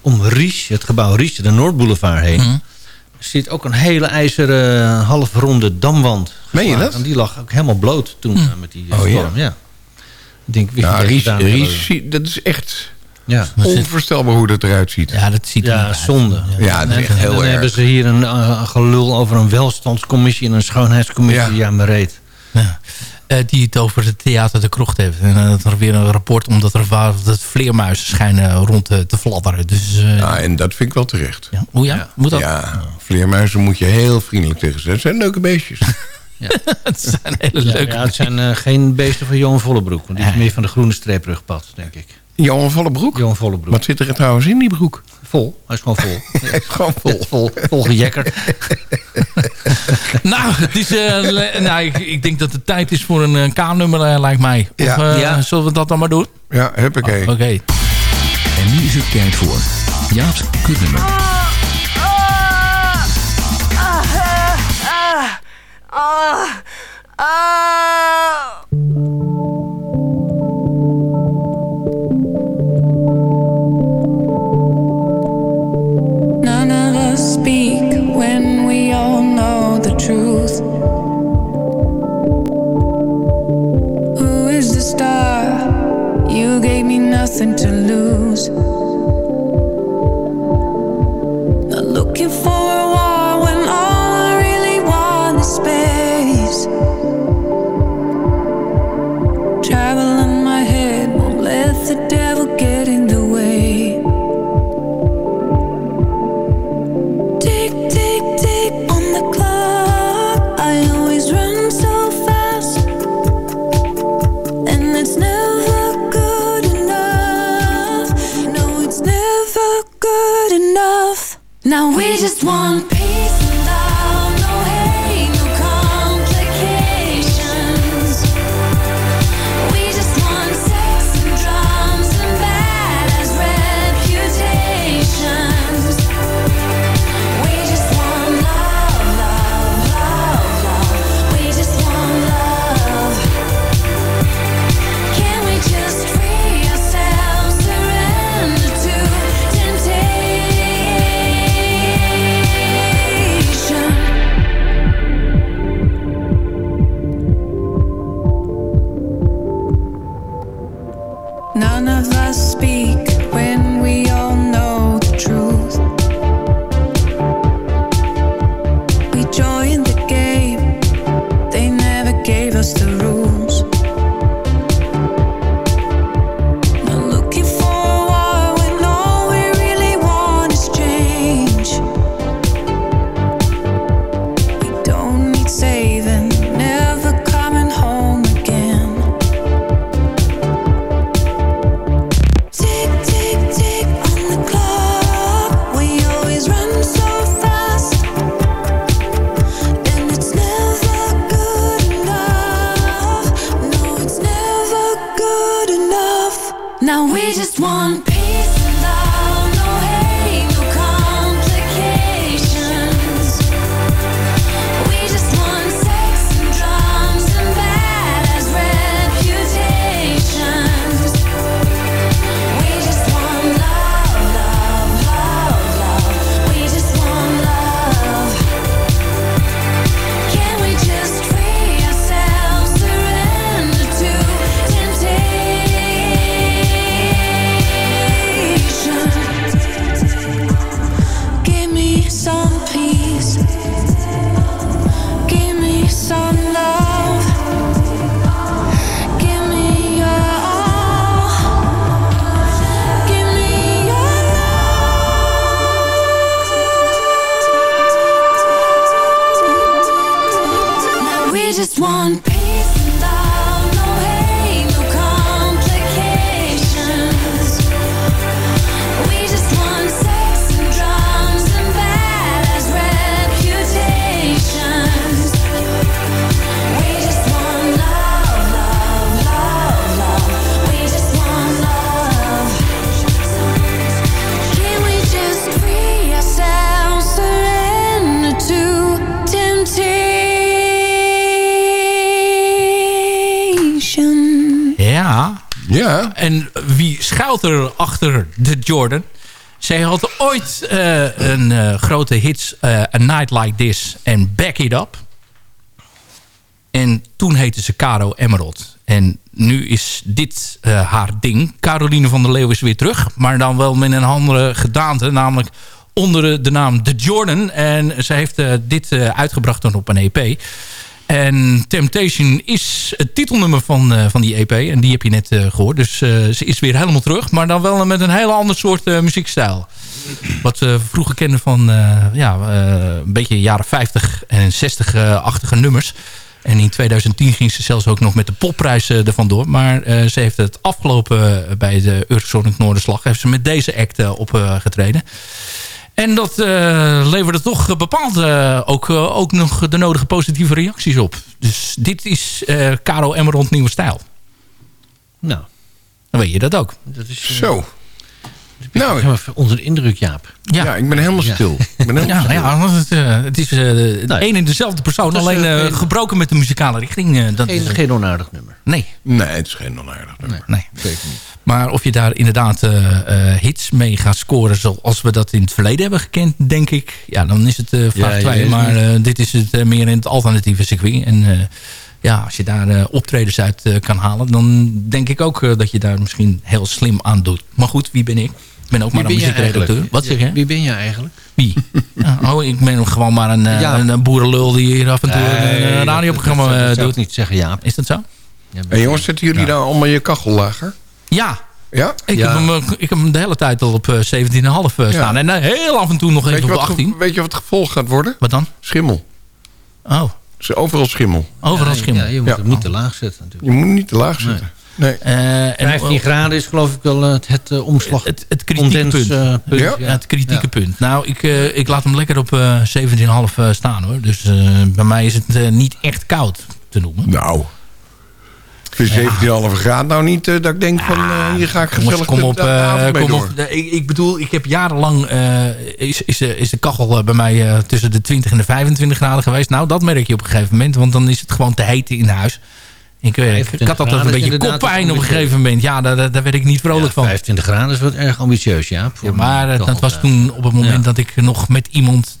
S14: om Ries, het gebouw Ries, de Noordboulevard heen...
S13: Mhm.
S14: zit ook een hele ijzeren halfronde damwand.
S12: Meen je dat?
S14: En die lag ook helemaal bloot toen
S13: Mhm.
S14: eh, met die eh,
S12: Oh, ja.
S14: storm. Ja. Ik denk, wie
S12: Ja,
S14: heeft dat
S12: Ries, Ries, dat is echt
S14: Ja.
S12: onvoorstelbaar hoe dat eruit ziet.
S13: Ja, dat ziet er
S14: Ja,
S13: uit.
S14: zonde.
S12: Ja, dat is echt
S14: En
S12: heel
S14: dan
S12: erg.
S14: hebben ze hier een eh, gelul over een welstandscommissie... en een schoonheidscommissie.
S12: Ja.
S14: Ja, maar reet.
S13: Ja. Eh, die het over het theater de krocht heeft. En eh, dat er weer een rapport omdat er waar, dat vleermuizen schijnen rond te, te fladderen. Dus, eh,
S12: Ja, en dat vind ik wel terecht.
S13: ja. Hoe ja? Moet dat?
S12: Ja, vleermuizen moet je heel vriendelijk tegen zijn. Het zijn leuke beestjes.
S13: het zijn hele leuke...
S14: ja, het zijn eh, geen beesten van Johan Vollebroek. Want die is meer van de groene streeprugpad, denk ik.
S12: Johan volle broek.
S14: Johan Vollebroek.
S12: Wat zit er trouwens in die broek?
S14: Vol. Hij is gewoon vol.
S12: Hij is gewoon vol.
S14: vol, vol gejekkerd.
S13: Nou, het is, eh, le- nou ik, ik denk dat het tijd is voor een eh, K-nummer, eh, lijkt mij. Of,
S12: Ja.
S13: eh,
S14: Ja.
S13: Zullen we dat dan maar doen?
S12: Ja, huppakee.
S13: Oké.
S9: En nu is het tijd voor Jaap's kutnummer.
S15: None nothing to lose. Not looking for we just want
S13: Jordan? Zij had ooit eh, een eh, grote hits, eh, A Night Like This en Back It Up. En toen heette ze Caro Emerald. En nu is dit haar ding. Caroline van der Leeuw is weer terug. Maar dan wel met een andere gedaante. Namelijk onder de naam The Jordan. En ze heeft dit uitgebracht dan op een EP. En Temptation is het titelnummer van, eh, van die EP. En die heb je net eh, gehoord. Dus eh, ze is weer helemaal terug. Maar dan wel met een hele ander soort muziekstijl. Wat we vroeger kenden van ja, een beetje jaren 50 en 60-achtige nummers. En in 2010 ging ze zelfs ook nog met de popprijs ervan door. Maar ze heeft het afgelopen bij de Eurosonic Noorderslag... heeft ze met deze act opgetreden. En dat eh, leverde toch bepaald eh, ook, eh, ook nog de nodige positieve reacties op. Dus dit is eh Caro Emerald nieuwe stijl.
S14: Nou.
S13: Dan weet je dat ook.
S14: Dat is,
S12: Zo. Nou,
S14: onder de indruk, Jaap.
S12: Ja, ik ben helemaal stil. Ik ben helemaal
S13: Ja,
S12: stil.
S13: ja want het, eh, het is eh, de een en dezelfde persoon. Alleen
S14: eh,
S13: eh,
S14: geen-
S13: gebroken met de muzikale richting. eh, dat
S14: Geen,
S13: is,
S14: geen onaardig nummer.
S13: nee,
S12: Nee, het is geen onaardig nummer.
S13: nee.
S12: Zeker niet.
S13: Maar of je daar inderdaad eh, eh, hits mee gaat scoren zoals we dat in het verleden hebben gekend, denk ik. Ja, dan is het eh vraag
S14: Ja, je
S13: 2.
S14: weet het
S13: maar eh, dit is het meer in het alternatieve circuit. En eh, ja, als je daar eh, optredens uit eh, kan halen, dan denk ik ook eh, dat je daar misschien heel slim aan doet. Maar goed, wie ben ik? Ik ben ook maar een muziekredacteur. Wat zeg je?
S14: Wie ben jij eigenlijk?
S13: Wie? Ja, oh, ik ben gewoon maar een, eh,
S14: Ja.
S13: een, een boerenlul die hier af en toe een radioprogramma
S14: dat- dat zou ik
S13: doet.
S14: niet zeggen, Jaap.
S13: Is dat zo?
S12: En jongens, zetten jullie nou allemaal je kachel lager?
S13: Ja.
S12: Ja?
S13: Ik,
S14: Ja.
S13: Heb hem, eh, ik heb hem de hele tijd al op eh, 17,5 eh, staan. En eh, heel af en toe nog
S12: Weet
S13: even op
S12: wat, ge-
S13: 18.
S12: weet je wat het gevolg gaat worden?
S13: Wat dan?
S12: Schimmel.
S13: Oh,
S12: Er overal schimmel.
S13: overal schimmel.
S14: Ja, je moet
S12: Ja.
S14: hem niet te laag zetten natuurlijk.
S12: Je moet niet te laag zitten. Nee.
S13: Eh, en,
S14: 15 graden is geloof ik wel eh, het, het eh, omslag.
S13: Het, het kritieke
S14: condens,
S13: punt.
S14: eh, punt.
S12: Ja.
S13: Ja, het kritieke
S14: Ja.
S13: punt. Nou, ik, eh, ik laat hem lekker op eh 17,5 eh, staan hoor. Dus eh, bij mij is het eh, niet echt koud te noemen.
S12: Nou. Vind 17,5 graden nou niet eh, dat ik denk van eh, hier ga ik gezellig
S13: kom op, eh,
S12: avond mee
S13: kom
S12: door.
S13: op. Ik, ik bedoel, ik heb jarenlang eh, is, is, de- is de kachel bij mij eh, tussen de 20 en de 25 graden geweest. Nou, dat merk je op een gegeven moment, want dan is het gewoon te heet in huis. Ik, weet, ik, had altijd een beetje koppijn op een gegeven moment. Ja, daar, daar werd ik niet vrolijk
S14: Ja,
S13: van.
S14: 25 graden is wat erg ambitieus.
S13: Ja, maar dat was toen op het moment
S14: Ja.
S13: dat ik nog met iemand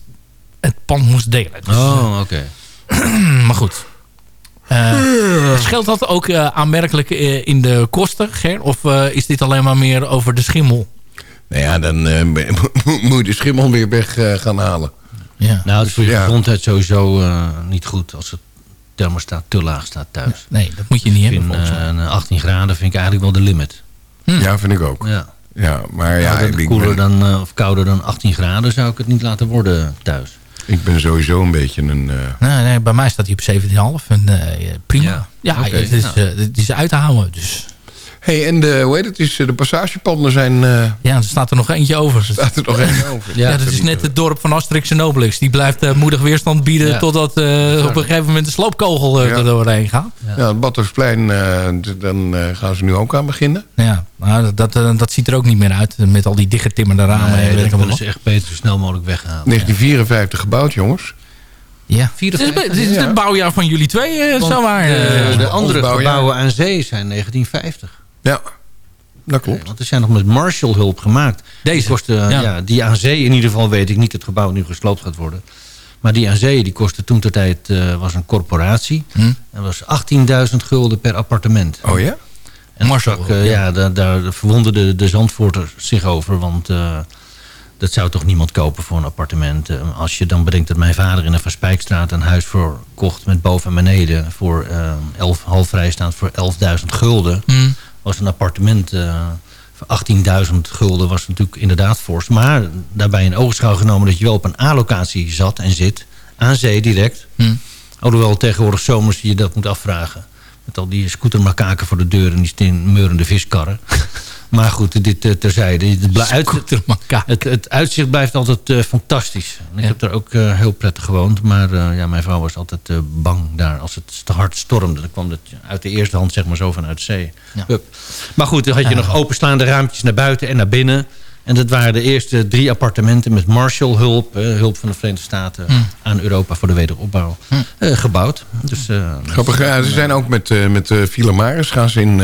S13: het pand moest delen. Dus,
S14: Oh, oké.
S13: maar goed. Eh, scheelt dat ook eh, aanmerkelijk eh, in de kosten, Ger? Of eh, is dit alleen maar meer over de schimmel?
S12: Nou ja, dan eh, moet je de schimmel weer weg eh, gaan halen.
S13: Ja.
S14: Nou, het is voor je
S12: Ja.
S14: gezondheid sowieso eh, niet goed als het thermostaat te laag staat thuis.
S13: Nee, dat moet je niet
S14: Ik
S13: hebben.
S14: vind,
S13: volgens mij.
S14: eh, een 18 graden vind ik eigenlijk wel de limit.
S12: Ja, vind ik ook.
S14: Ja.
S12: Ja, maar ja,
S14: Ja,
S12: ik, ik
S14: koeler
S12: ben,
S14: dan, eh, of kouder dan 18 graden zou ik het niet laten worden thuis.
S12: Ik ben sowieso een beetje een... eh,
S13: Nee, nee, bij mij staat hij op 17,5. En, eh, prima. Ja, het, is,
S14: nou.
S13: eh, het is uit te houden. Dus.
S12: Hey, en de, hoe heet het, is, eh, de passagepanden zijn... eh
S13: Ja, er staat er nog eentje over.
S12: staat er nog één over.
S13: Ja, dat is net het dorp van Asterix en Obelix. Die blijft eh, moedig weerstand bieden
S14: Ja.
S13: totdat eh, op een gegeven moment de sloopkogel eh,
S12: Ja.
S13: er doorheen gaat.
S12: Ja, het Badhuisplein, eh, d- dan eh, gaan ze nu ook aan beginnen.
S13: Ja, maar dat, dat, dat ziet er ook niet meer uit. Met al die dichtgetimmerde ramen. en
S14: Nee, dat willen ze echt beter zo snel mogelijk weghalen.
S12: 1954 gebouwd, jongens.
S13: Ja. Het is, het is het bouwjaar van jullie twee, zo waar.
S14: de,
S13: eh.
S14: de andere gebouwen aan zee zijn 1950.
S12: Ja, dat klopt.
S14: Want die zijn nog met Marshall hulp gemaakt.
S13: Deze?
S14: Die, kostte,
S13: Ja.
S14: ja. die aan zee in ieder geval weet ik niet. Het gebouw nu gesloopt gaat worden. Maar die aan zee die kostte toen ter tijd eh, was een corporatie.
S13: Hm?
S14: En was 18.000 gulden per appartement.
S12: Oh ja?
S14: En
S13: Marshall,
S14: sprak, eh,
S13: ja.
S14: ja, daar, daar verwonderden de Zandvoorters zich over. Want eh, dat zou toch niemand kopen voor een appartement. Als je dan bedenkt dat mijn vader in de Van Spijkstraat een huis voor kocht met boven en beneden. Voor elf, half vrijstaand voor 11.000 gulden.
S13: Hm.
S14: Was een appartement eh, voor 18.000 gulden was natuurlijk inderdaad fors. Maar daarbij in oogschouw genomen dat je wel op een A-locatie zat en zit. Aan zee direct.
S13: Hm.
S14: Alhoewel tegenwoordig zomers je dat moet afvragen. Met al die scootermakaken voor de deur en die meurende viskarren. Maar goed, dit eh, terzijde. Het, uit- het, het uitzicht blijft altijd eh, fantastisch. Ik
S13: Ja.
S14: heb daar ook eh, heel prettig gewoond. Maar ja, mijn vrouw was altijd bang daar als het te hard stormde. Dan kwam het uit de eerste hand zeg maar zo vanuit zee.
S13: Ja.
S14: Maar goed, dan had je nog openslaande raampjes naar buiten en naar binnen. En dat waren de eerste drie appartementen met Marshall-hulp... eh, hulp van de Verenigde Staten
S13: Hm.
S14: aan Europa voor de wederopbouw... eh, gebouwd. Dus, eh,
S12: Grappig, ja, ze zijn ook met, eh met uh, Maris gaan ze in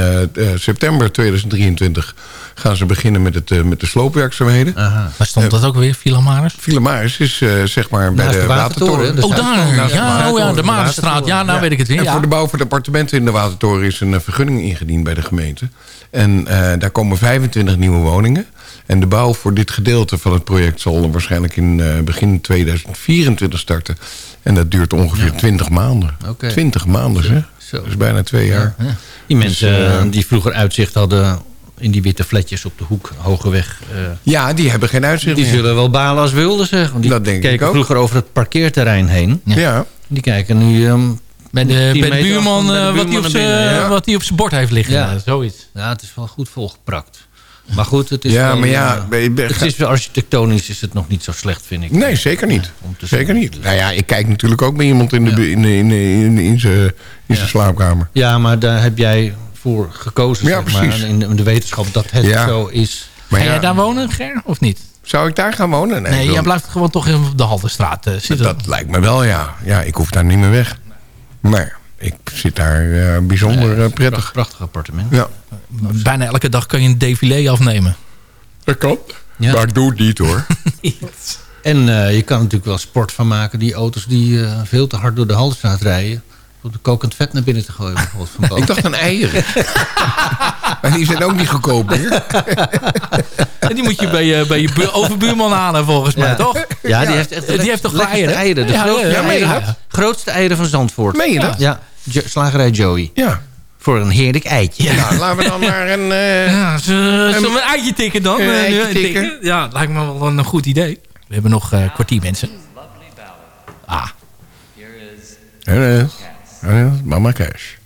S12: september 2023 gaan ze beginnen met, het, eh, met de sloopwerkzaamheden.
S14: Aha.
S13: Waar stond dat ook weer, Filamaris?
S12: Maris is eh, zeg maar bij de,
S14: de Watertoren,
S12: Watertoren.
S14: dus
S13: Oh,
S14: hij-
S13: daar.
S14: de
S13: Ja, oh ja, de Marenstraat. Ja, nou
S12: Ja.
S13: weet ik het weer.
S12: En
S13: Ja.
S12: voor de bouw van de appartementen in de Watertoren is een vergunning ingediend bij de gemeente. En eh, daar komen 25 nieuwe woningen. En de bouw voor dit gedeelte van het project zal waarschijnlijk in eh, begin 2024 starten. En dat duurt ongeveer 20 maanden.
S14: Oké.
S12: 20 maanden, zeg.
S14: Zo.
S12: Dat is bijna twee jaar.
S14: Die mensen
S12: Dus, eh,
S14: eh, die vroeger uitzicht hadden in die witte fletjes op de hoek, Hogeweg... eh
S12: Ja, die hebben geen uitzicht
S14: die
S12: meer.
S14: zullen wel balen als wilden, zeg. Want die
S12: Dat denk ik
S14: keken
S12: ook.
S14: vroeger over het parkeerterrein heen.
S12: Ja.
S14: Die kijken nu... ehm,
S13: Bij de,
S14: 10
S13: bij de
S14: meter
S13: buurman,
S14: bij de
S13: eh, wat hij
S14: buurman
S13: op zijn
S14: binnen, ja.
S13: wat hij op zijn bord heeft liggen.
S14: Ja.
S13: Ja. Zoiets.
S14: ja, het is wel goed volgeprakt. Maar goed, het is
S12: Ja,
S14: wel,
S12: maar ja,
S14: eh,
S12: ben je- ben-
S14: het is wel architectonisch is het nog niet zo slecht, vind ik.
S12: Nee, zeker niet.
S14: om te
S12: Zeker niet. Nou ja, ik kijk natuurlijk ook bij iemand in, de, bu- in, de- in, de- in, de- in zijn in zijn slaapkamer.
S14: Ja, maar daar heb jij voor gekozen,
S12: Ja,
S14: zeg maar.
S12: precies.
S14: In de, in de wetenschap dat het
S12: Ja.
S14: zo is.
S12: Maar
S13: Ga
S12: ja,
S13: jij daar wonen, Ger? Of niet?
S12: zou ik daar gaan wonen?
S13: Nee,
S12: wil-
S13: jij blijft gewoon toch in de Haldenstraat eh, zitten.
S12: Dat lijkt me wel, ja. Ja, ik hoef daar niet meer weg. Maar ik zit daar eh, bijzonder eh, prettig.
S14: Pracht- Prachtig appartement.
S12: Ja,
S13: Bijna elke dag kan je een défilé afnemen.
S12: dat kan.
S14: Ja.
S12: Maar ik doe het niet hoor.
S14: En eh, je kan er natuurlijk wel sport van maken. Die auto's die eh, veel te hard door de Haldenstraat rijden. Om de kokend vet naar binnen te gooien. bijvoorbeeld van boven.
S12: ik dacht aan eieren. maar die zijn ook niet goedkoop meer.
S13: En die moet je bij je, bij je bu- overbuurman halen volgens mij,
S14: Ja.
S13: toch?
S14: Ja, die heeft echt de
S13: Die heeft toch eieren?
S14: eieren. De
S13: Ja,
S14: grootste,
S13: ja, ja, ja.
S14: dat? grootste eieren van Zandvoort.
S12: Meen je dat?
S14: Ja, Jo- slagerij Joey.
S12: Ja.
S14: Voor een heerlijk eitje.
S12: Nou, laten we dan maar een... eh,
S13: Ja, zullen zullen we een eitje tikken dan?
S12: Een
S13: Eh,
S12: eitje
S13: nu,
S12: tikken.
S13: Ja, lijkt me wel een goed idee. We hebben nog eh, een kwartier mensen. Ah,
S12: eh, eh, Mama Cash.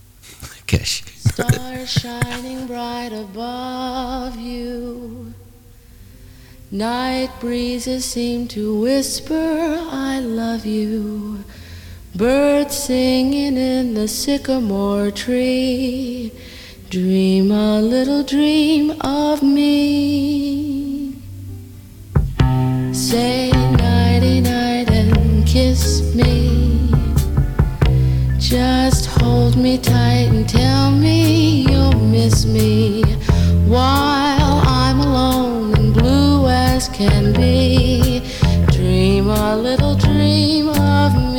S14: Cash.
S15: Stars shining bright above you. Night breezes seem to whisper, I love you. Birds singing in the sycamore tree. Dream a little dream of me. Say nighty night and kiss me. Just hold me tight and tell me you'll miss me while I'm alone and blue as can be. Dream a little dream of me.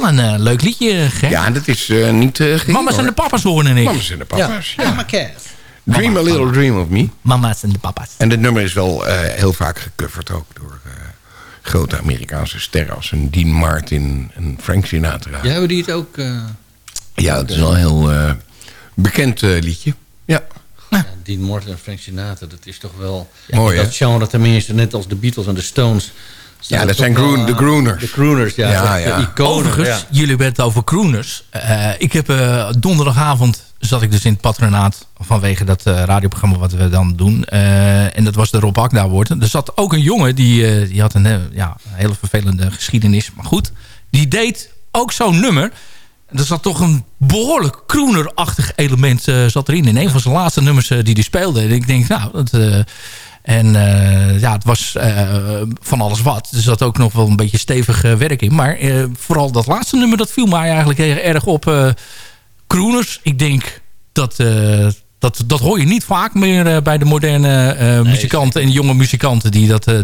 S13: Wel een eh, leuk liedje, Gert.
S12: Ja, dat is eh, niet uh,
S13: Mama's en de papa's horen ik.
S12: Mama's en de papa's, ja.
S14: Mama Cass.
S12: Dream a little dream of me.
S13: Mama's en de papa's.
S12: En dit nummer is wel eh, heel vaak gecoverd ook door eh, grote Amerikaanse sterren als een Dean Martin en Frank Sinatra.
S14: Ja, hebben die het ook... eh,
S12: Ja, het is wel een heel eh, bekend eh, liedje. Ja.
S14: ja, Dean Martin en Frank Sinatra, dat is toch wel...
S12: Mooi,
S14: dat
S12: hè?
S14: genre tenminste, net als de Beatles en de Stones.
S12: Ja, dat zijn groen,
S14: eh,
S12: de groeners.
S14: De crooners, ja.
S12: Ja,
S14: de
S12: ja.
S14: iconen,
S13: Overigens,
S14: ja.
S13: jullie hebben het over crooners. Eh, ik heb eh, donderdagavond zat ik dus in het patronaat vanwege dat eh, radioprogramma wat we dan doen. Eh, en dat was de Rob Akda Award. Er zat ook een jongen die, eh, die had een, eh, ja, een hele vervelende geschiedenis. Maar goed, die deed ook zo'n nummer. Er zat toch een behoorlijk crooner-achtig element eh, zat erin. In een van zijn laatste nummers eh, die hij speelde. En ik denk, nou, dat... en eh, ja, het was eh, van alles wat. Er zat ook nog wel een beetje stevig eh, werk in. Maar vooral dat laatste nummer, dat viel mij eigenlijk heel erg op. crooners, ik denk dat... dat, dat hoor je niet vaak meer bij de moderne muzikanten en jonge muzikanten die dat eh,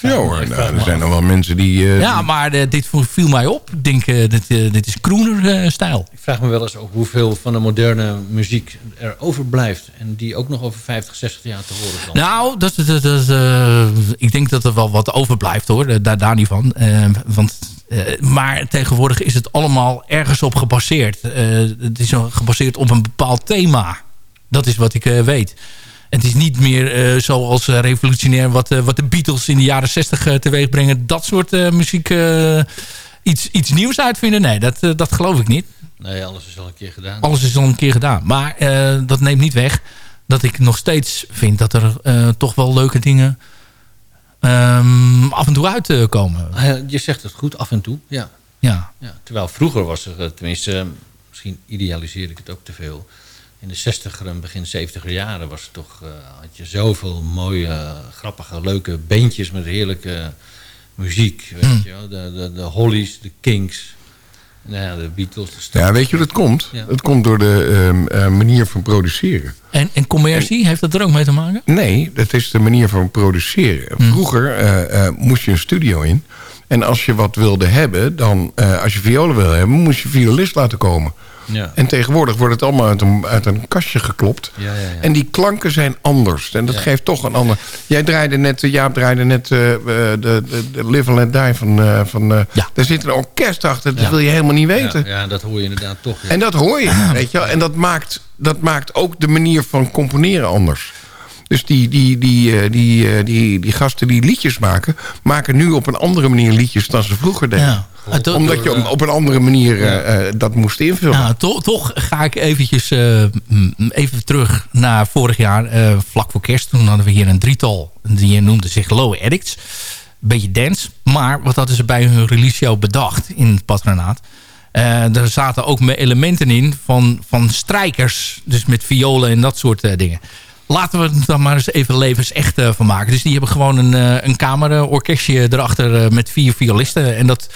S12: Ja hoor, nou, er zijn nog wel mensen die... eh,
S13: Ja, maar eh, dit viel mij op. Ik denk, eh, dit, dit is crooner-stijl.
S14: Ik vraag me wel eens ook hoeveel van de moderne muziek er overblijft. En die ook nog over 50, 60 jaar te horen kan.
S13: Nou, dat, dat, dat, ik denk dat er wel wat overblijft hoor. Daar, daar niet van. Want, maar tegenwoordig is het allemaal ergens op gebaseerd. Het is gebaseerd op een bepaald thema. Dat is wat ik weet. Het is niet meer eh, zoals eh, revolutionair wat, eh, wat de Beatles in de jaren 60 uh, teweeg brengen. Dat soort muziek iets, iets nieuws uitvinden. Nee, dat, dat geloof ik niet.
S14: Nee, alles is al een keer gedaan.
S13: Alles is al een keer gedaan. Maar dat neemt niet weg dat ik nog steeds vind dat er toch wel leuke dingen ehm, af en toe uitkomen.
S14: Ah je zegt het goed, af en toe. Ja.
S13: Ja.
S14: Ja, terwijl vroeger was er, tenminste, misschien idealiseer ik het ook te veel. In de 60er en begin 70er jaren was het toch, eh, had je zoveel mooie, eh, grappige, leuke beentjes met heerlijke muziek. Weet
S12: Hmm.
S14: je? De, de, de Hollies, de Kings, nou ja, de Beatles, de Stones.
S12: Ja, weet je hoe dat komt?
S14: Ja.
S12: Het komt door de ehm, eh, manier van produceren.
S13: En, en commercie, heeft dat er ook mee te maken?
S12: Nee, dat is de manier van produceren.
S13: Hm.
S12: Vroeger eh, eh, moest je een studio in. En als je wat wilde hebben, dan, eh, als je violen wilde hebben... moest je violist laten komen.
S14: Ja.
S12: En tegenwoordig wordt het allemaal uit een, uit een kastje geklopt.
S14: Ja, ja, ja.
S12: En die klanken zijn anders. En dat geeft toch een ander... Jij draaide net, eh, Jaap draaide net eh, de, de, de Live and Let Die van... van eh, Daar zit een orkest achter, dat wil je helemaal niet weten.
S14: Ja, ja, dat hoor je inderdaad toch.
S12: En dat hoor je, weet je wel. En dat maakt, dat maakt ook de manier van componeren anders. Dus die, die, die, die, die, die gasten die liedjes maken... maken nu op een andere manier liedjes dan ze vroeger deden.
S13: Ja. Het-
S12: Omdat je op, op een andere manier eh, eh, dat moest invullen.
S13: Nou, to- toch ga ik eventjes eh, even terug naar vorig jaar, vlak voor kerst. Toen hadden we hier een drietal, die noemde zich Low Addicts. Beetje dance, maar wat hadden ze bij hun release show bedacht in het patronaat? Er zaten ook me- elementen in van, van strijkers, dus met violen en dat soort dingen. Laten we het dan maar eens even levensecht eh, van maken. Dus die hebben gewoon een, een kamerorkestje erachter met vier violisten. En dat,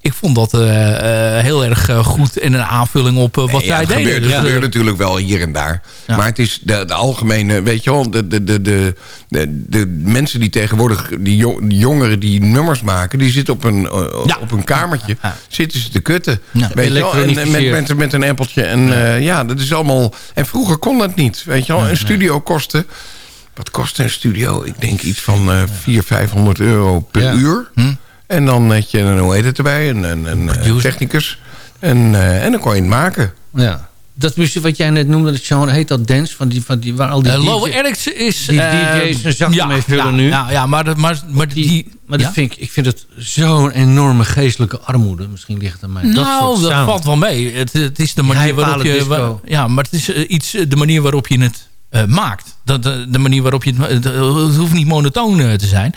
S13: ik vond dat eh, eh, heel erg eh, goed en een aanvulling op wat
S12: Ja,
S13: zij
S12: het
S13: deden.
S12: gebeurt,
S13: Dus,
S12: gebeurt natuurlijk wel hier en daar.
S13: Ja.
S12: Maar het is de, de algemene, weet je wel, de, de, de, de, de, mensen die tegenwoordig, die, jo- die jongeren die nummers maken, die zitten op een, op een kamertje, zitten ze te kutten. Weet je wel, en, met, met, met een appeltje. En ja. ja, dat is allemaal. En vroeger kon dat niet. Weet je wel, een studio kostte. Wat kostte een studio? Ik denk iets van eh 400, 500 euro per
S14: Ja.
S12: uur. En dan had je een, hoe heet het erbij? Een, een, een, eh, technicus. En, eh, en dan kon je het maken.
S14: Ja. Dat muziek wat jij net noemde, dat genre, heet dat dance? Van die, van die, waar al die
S13: Eh, Low is...
S14: Die DJ's een zak
S13: ja,
S14: mee vullen
S13: ja,
S14: nu.
S13: Ja, ja maar, dat, maar, maar die...
S14: Maar dat
S13: ja?
S14: vind ik, ik vind het zo'n enorme geestelijke armoede. Misschien ligt het aan mij. dat
S13: nou,
S14: soort
S13: dat valt wel mee. Het, het is de manier waarop je... ja, maar het is iets, de manier waarop je het eh, maakt. Dat, de, de manier waarop je het... Het, het hoeft niet monotoon te zijn.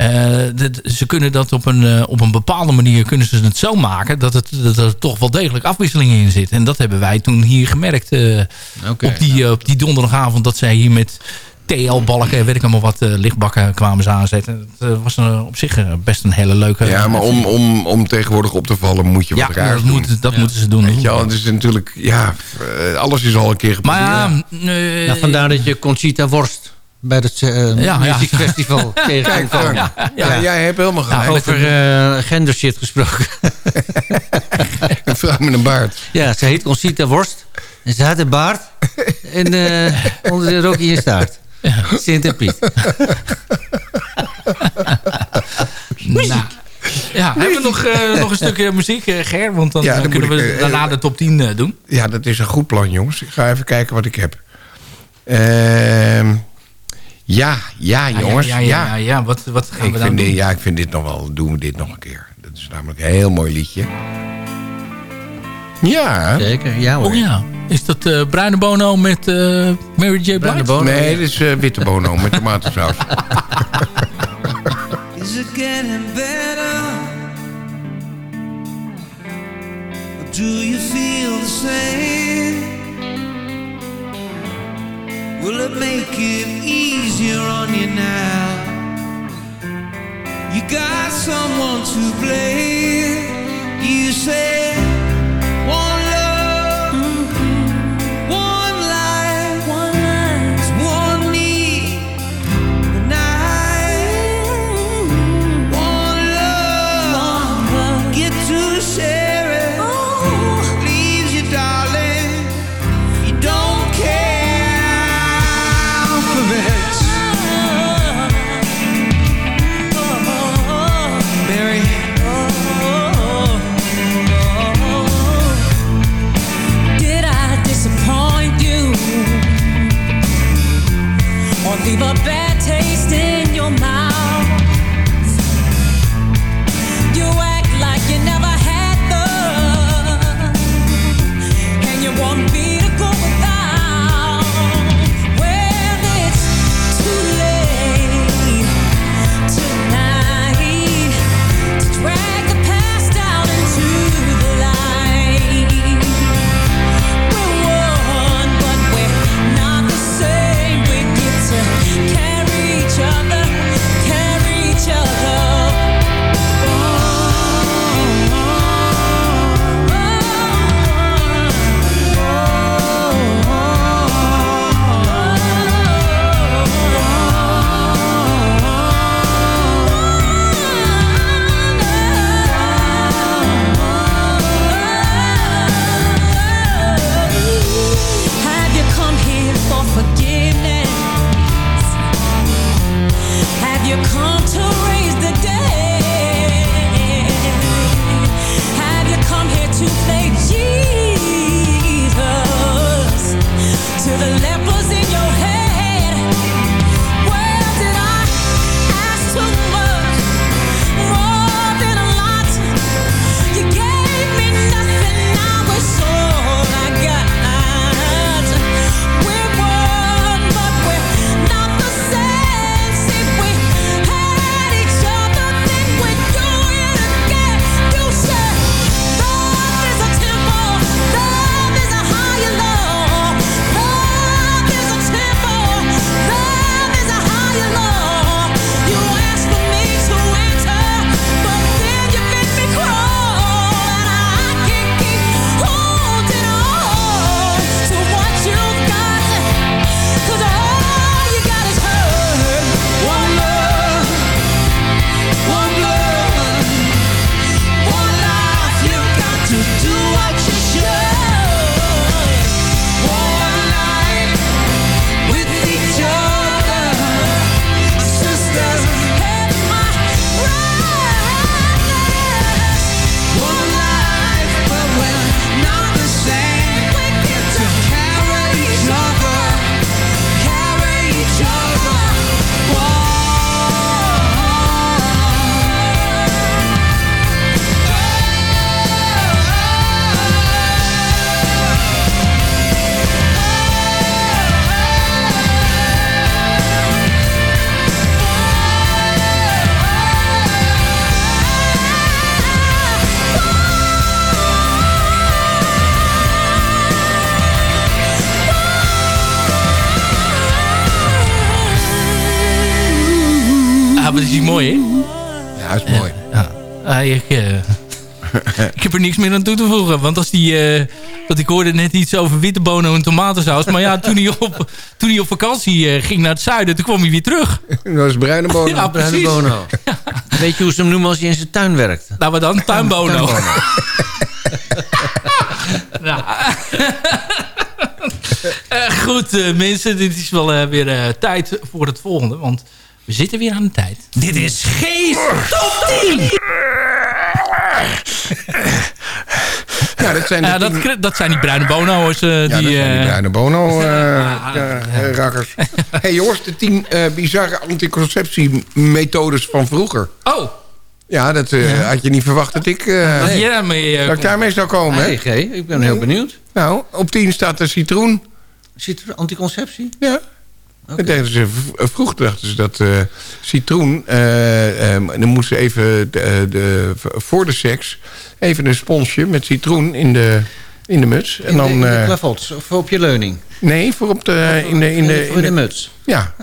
S13: Eh, dat- ze kunnen dat op een, eh, op een bepaalde manier kunnen ze het zo maken... Dat, het, dat er toch wel degelijk afwisselingen in zit. En dat hebben wij toen hier gemerkt eh,
S14: Oké,
S13: op, die, op die donderdagavond... dat zij hier met TL-balken en weet ik allemaal wat lichtbakken kwamen ze aanzetten. Het was eh, op zich best een hele leuke...
S12: Ja, maar om, om, om tegenwoordig op te vallen moet je
S13: Ja,
S12: wat raars
S13: dat,
S12: doen.
S13: moet, dat moeten ze doen.
S12: Weet je het is natuurlijk, ja, alles is al een keer geprobeerd.
S13: Maar ja, eh,
S14: Ja, vandaar dat je Conchita Worst bij het uh,
S13: ja.
S14: muziekfestival tegengekomen.
S12: Frank. Ja, jij hebt helemaal gelijk.
S14: Nou, over uh, gendershit gesproken.
S12: een vrouw met een baard.
S14: Ja, ze heet Concita Worst. En ze had een baard. En uh, onder de rokje in staart. Ja. Sint en Piet.
S13: nou. Ja, hebben we nog, uh, nog een stukje muziek, uh, Ger? Want dan,
S12: Ja,
S13: dan
S12: dan
S13: kunnen we
S12: ik, uh,
S13: daarna de top 10 uh, doen.
S12: Ja, dat is een goed plan, jongens. Ik ga even kijken wat ik heb. Ehm ja, ja, jongens.
S13: Ja, ja, ja. ja, ja. Wat, wat gaan
S12: ik
S13: we dan doen?
S12: dit, ja, ik vind dit nog wel... Doen we dit nog een keer. Dat is namelijk een heel mooi liedje. Ja.
S14: Zeker, ja hoor.
S13: Oh ja. Is dat uh, Bruine Bono met uh, Mary J. Blige?
S12: Bono, nee, dit is uh, Witte Bono met tomatensaus.
S3: Is it getting better? Or do you feel the same? Will it make it easier on you now? You got someone to blame. You say
S13: Maar dat is mooi, hè?
S12: Ja, is mooi.
S13: Ja. Ah, ik, eh, ik heb er niks meer aan toe te voegen. Want als die, eh, want ik hoorde net iets over witte bonen en tomatensaus. Maar ja, toen hij op, toen hij op vakantie eh, ging naar het zuiden, toen kwam hij weer terug.
S12: Dat is bruine bonen.
S13: Ja,
S14: Bruine
S13: precies.
S14: bono. Weet je hoe ze hem noemen als hij in zijn tuin werkt?
S13: Nou, wat dan? Tuinbono. Nou. Eh, goed, mensen. Dit is wel weer eh, tijd voor het volgende. Want we zitten weer aan de tijd. Dit is Geest Top 10!
S12: Ja, dat zijn,
S13: Ja, dat,
S12: tien-
S13: dat zijn die bruine bono's. eh,
S12: ja, dat
S13: die,
S12: zijn die
S13: eh,
S12: bruine bono eh, eh, rakkers. hey jongens, de tien bizarre anticonceptiemethodes van vroeger.
S13: Oh!
S12: Ja, dat eh, had je niet verwacht dat ik, eh,
S13: Dat jij daarmee, eh,
S12: dat ik daarmee zou komen.
S14: Nee, ik ben heel benieuwd.
S12: Nou, op 10 staat de citroen.
S14: Zit er anticonceptie?
S12: Ja. Dat deden ze, v- vroeger dachten ze dat eh, citroen... eh, eh, dan moesten ze even de, de, voor de seks... even een sponsje met citroen in de, in de muts. En
S14: In de,
S12: dan,
S14: in de
S12: eh,
S14: klavots, of op je leuning?
S12: nee, voor op de, in de, in de,
S14: Voor de
S12: in
S14: muts?
S12: Ja.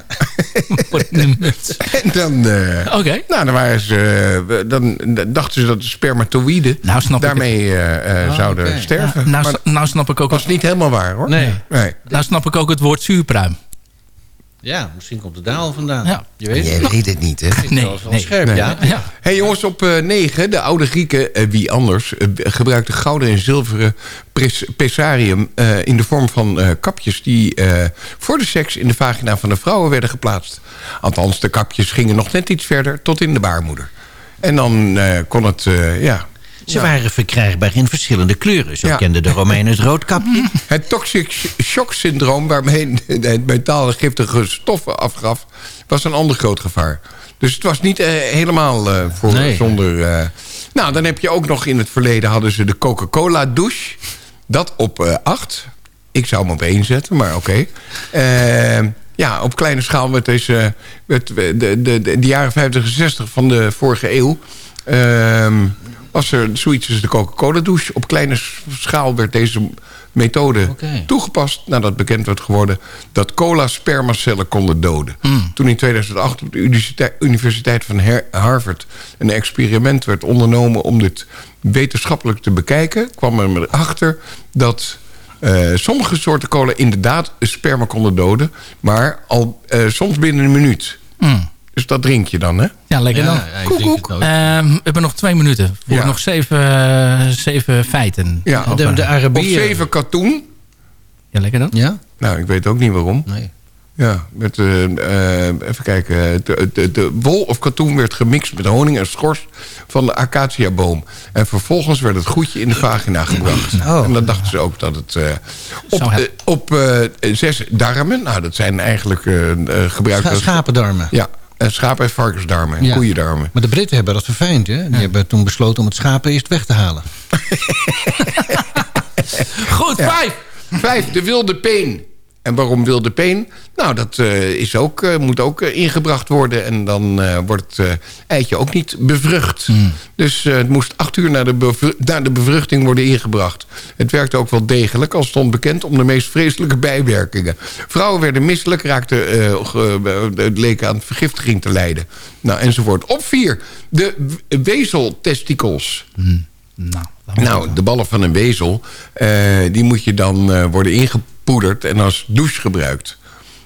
S13: de muts.
S12: En dan, eh,
S13: Oké.
S12: nou, dan, waren ze, eh, dan dachten ze dat de spermatoïden
S13: Nou, snap ik
S12: daarmee eh, eh,
S14: Ah,
S12: zouden
S14: oké.
S12: sterven.
S13: Nou,
S12: maar
S13: nou snap ik ook
S12: dat was niet helemaal waar, hoor.
S14: Nee.
S12: nee.
S13: Nou snap ik ook het woord zuurpruim.
S14: Ja, misschien komt de daal vandaan.
S13: Ja.
S14: Je weet het
S12: Jij
S14: niet.
S12: weet het niet, hè?
S13: Nee,
S14: wel
S13: nee.
S14: scherp,
S12: Nee.
S14: ja.
S13: Ja.
S12: hey jongens, op 9, de oude Grieken, eh, wie anders... eh, gebruikten gouden en zilveren pessarium... eh, in de vorm van eh, kapjes die eh, voor de seks in de vagina van de vrouwen werden geplaatst. Althans, de kapjes gingen nog net iets verder tot in de baarmoeder. En dan eh, kon het, eh, ja...
S14: Ze waren verkrijgbaar in verschillende kleuren. Zo
S12: Ja.
S14: kenden de Romeinen het roodkapje.
S12: Het toxic shock syndroom, waarmee het metaal giftige stoffen afgaf, was een ander groot gevaar. Dus het was niet eh, helemaal eh, voor
S14: Nee.
S12: zonder. eh, nou, dan heb je ook nog in het verleden hadden ze de Coca-Cola douche. Dat op 8. Ik zou hem op 1 zetten, maar oké. Ja, op kleine schaal werd deze. Werd de, de, de, de jaren 50 en 60 van de vorige eeuw. Was er zoiets als de Coca-Cola douche. Op kleine schaal werd deze methode toegepast nadat bekend werd geworden dat cola spermacellen konden doden. Toen in 2008 op de universiteit, van Harvard een experiment werd ondernomen om dit wetenschappelijk te bekijken, kwam er erachter dat eh, sommige soorten cola inderdaad sperma konden doden, maar al eh, soms binnen een minuut.
S13: Mm.
S12: Dus dat drink je dan, hè?
S13: Ja, lekker dan.
S14: Ja, nooit.
S13: Ehm, we hebben nog twee minuten. Voor
S12: Ja.
S13: nog zeven, eh, zeven feiten.
S12: Ja,
S14: De, de
S12: Op
S14: Arabieren...
S12: 7 katoen.
S13: Ja, lekker dan.
S14: Ja?
S12: Nou, ik weet ook niet waarom.
S14: Nee.
S12: Ja, met, eh, eh, even kijken. De, de, de wol of katoen werd gemixt met honing en schors van de acaciaboom. En vervolgens werd het goedje in de vagina gebracht.
S14: Oh.
S12: En dan dachten ze ook dat het... eh, op op eh, zes darmen, nou dat zijn eigenlijk als-
S14: schapendarmen.
S12: Ja, eh, schaap- en varkensdarmen en
S14: Ja.
S12: koeiendarmen.
S14: Maar de Britten hebben dat verfijnd, hè? Die hebben toen besloten om het schapen eerst weg te halen.
S13: Goed,
S12: Ja.
S13: vijf.
S12: Vijf, de wilde peen. En waarom wilde peen? Nou, dat eh, is ook, eh, moet ook eh, ingebracht worden. En dan wordt het eitje ook niet bevrucht. Dus eh, het moest acht uur na de, na de bevruchting worden ingebracht. Het werkte ook wel degelijk, al stond bekend... om de meest vreselijke bijwerkingen. Vrouwen werden misselijk, raakten, eh, leken aan vergiftiging te lijden. Nou, enzovoort. Op vier, de wezeltestikels.
S13: Nou, laten we-
S12: Nou, de ballen van een wezel, die moet je dan worden ingepoederd en als douche gebruikt.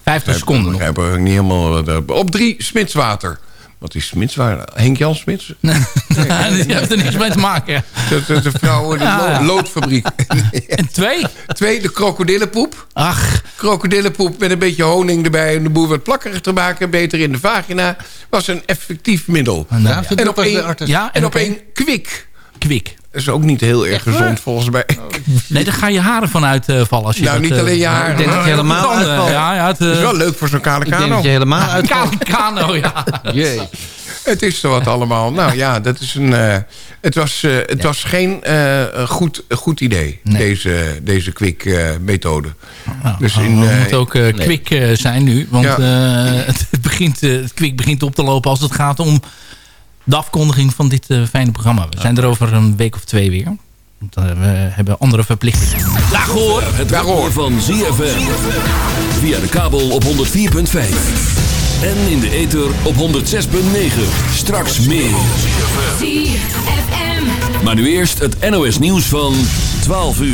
S13: 50 seconden nog.
S12: Ik niet helemaal... eh, op drie, smitswater. Wat is smitswater? Henk Jan Smits?
S13: Die heeft er niks mee te maken.
S12: Dat is de vrouw in de
S13: Ja, ja.
S12: lo- loodfabriek.
S13: En twee?
S12: Twee, de krokodillenpoep.
S13: Ach,
S12: Krokodillenpoep met een beetje honing erbij... om de boer wat plakkerig te maken, beter in de vagina... was een effectief middel.
S13: nou,
S12: En op één,
S14: artis.
S13: Ja,
S12: en op één kwik.
S13: kwik.
S12: Is ook niet heel erg gezond volgens mij.
S13: Nee, daar gaan je haren van uitvallen. als je
S12: Nou,
S13: dat,
S12: niet
S13: eh,
S12: alleen je haren.
S14: Ik denk dat je helemaal
S13: eh,
S14: uitvalt.
S13: Ja, ja, het,
S12: is
S13: eh,
S12: wel leuk voor zo'n kale
S14: Ik denk
S12: kano.
S14: dat je helemaal uitvalt.
S13: Kale kano, ja.
S14: Jee.
S12: Het is er wat allemaal. Nou ja, dat is een, eh, het, was, eh, het was geen eh, een goed, goed idee,
S13: Nee.
S12: deze, deze quick-methode.
S13: Nou,
S12: Dus in,
S13: het
S12: eh,
S13: moet ook eh, kwik eh, zijn nu. Want
S12: Ja.
S13: eh, het, begint, eh, het kwik begint op te lopen als het gaat om de afkondiging van dit eh, fijne programma. We zijn er over een week of twee weer. Want, eh, we hebben andere verplichtingen.
S7: Dag hoor. Het
S12: hoor.
S7: van ZFM. Via de kabel op 104.5. En in de ether op 106.9. Straks meer. Maar nu eerst het NOS nieuws van 12 uur.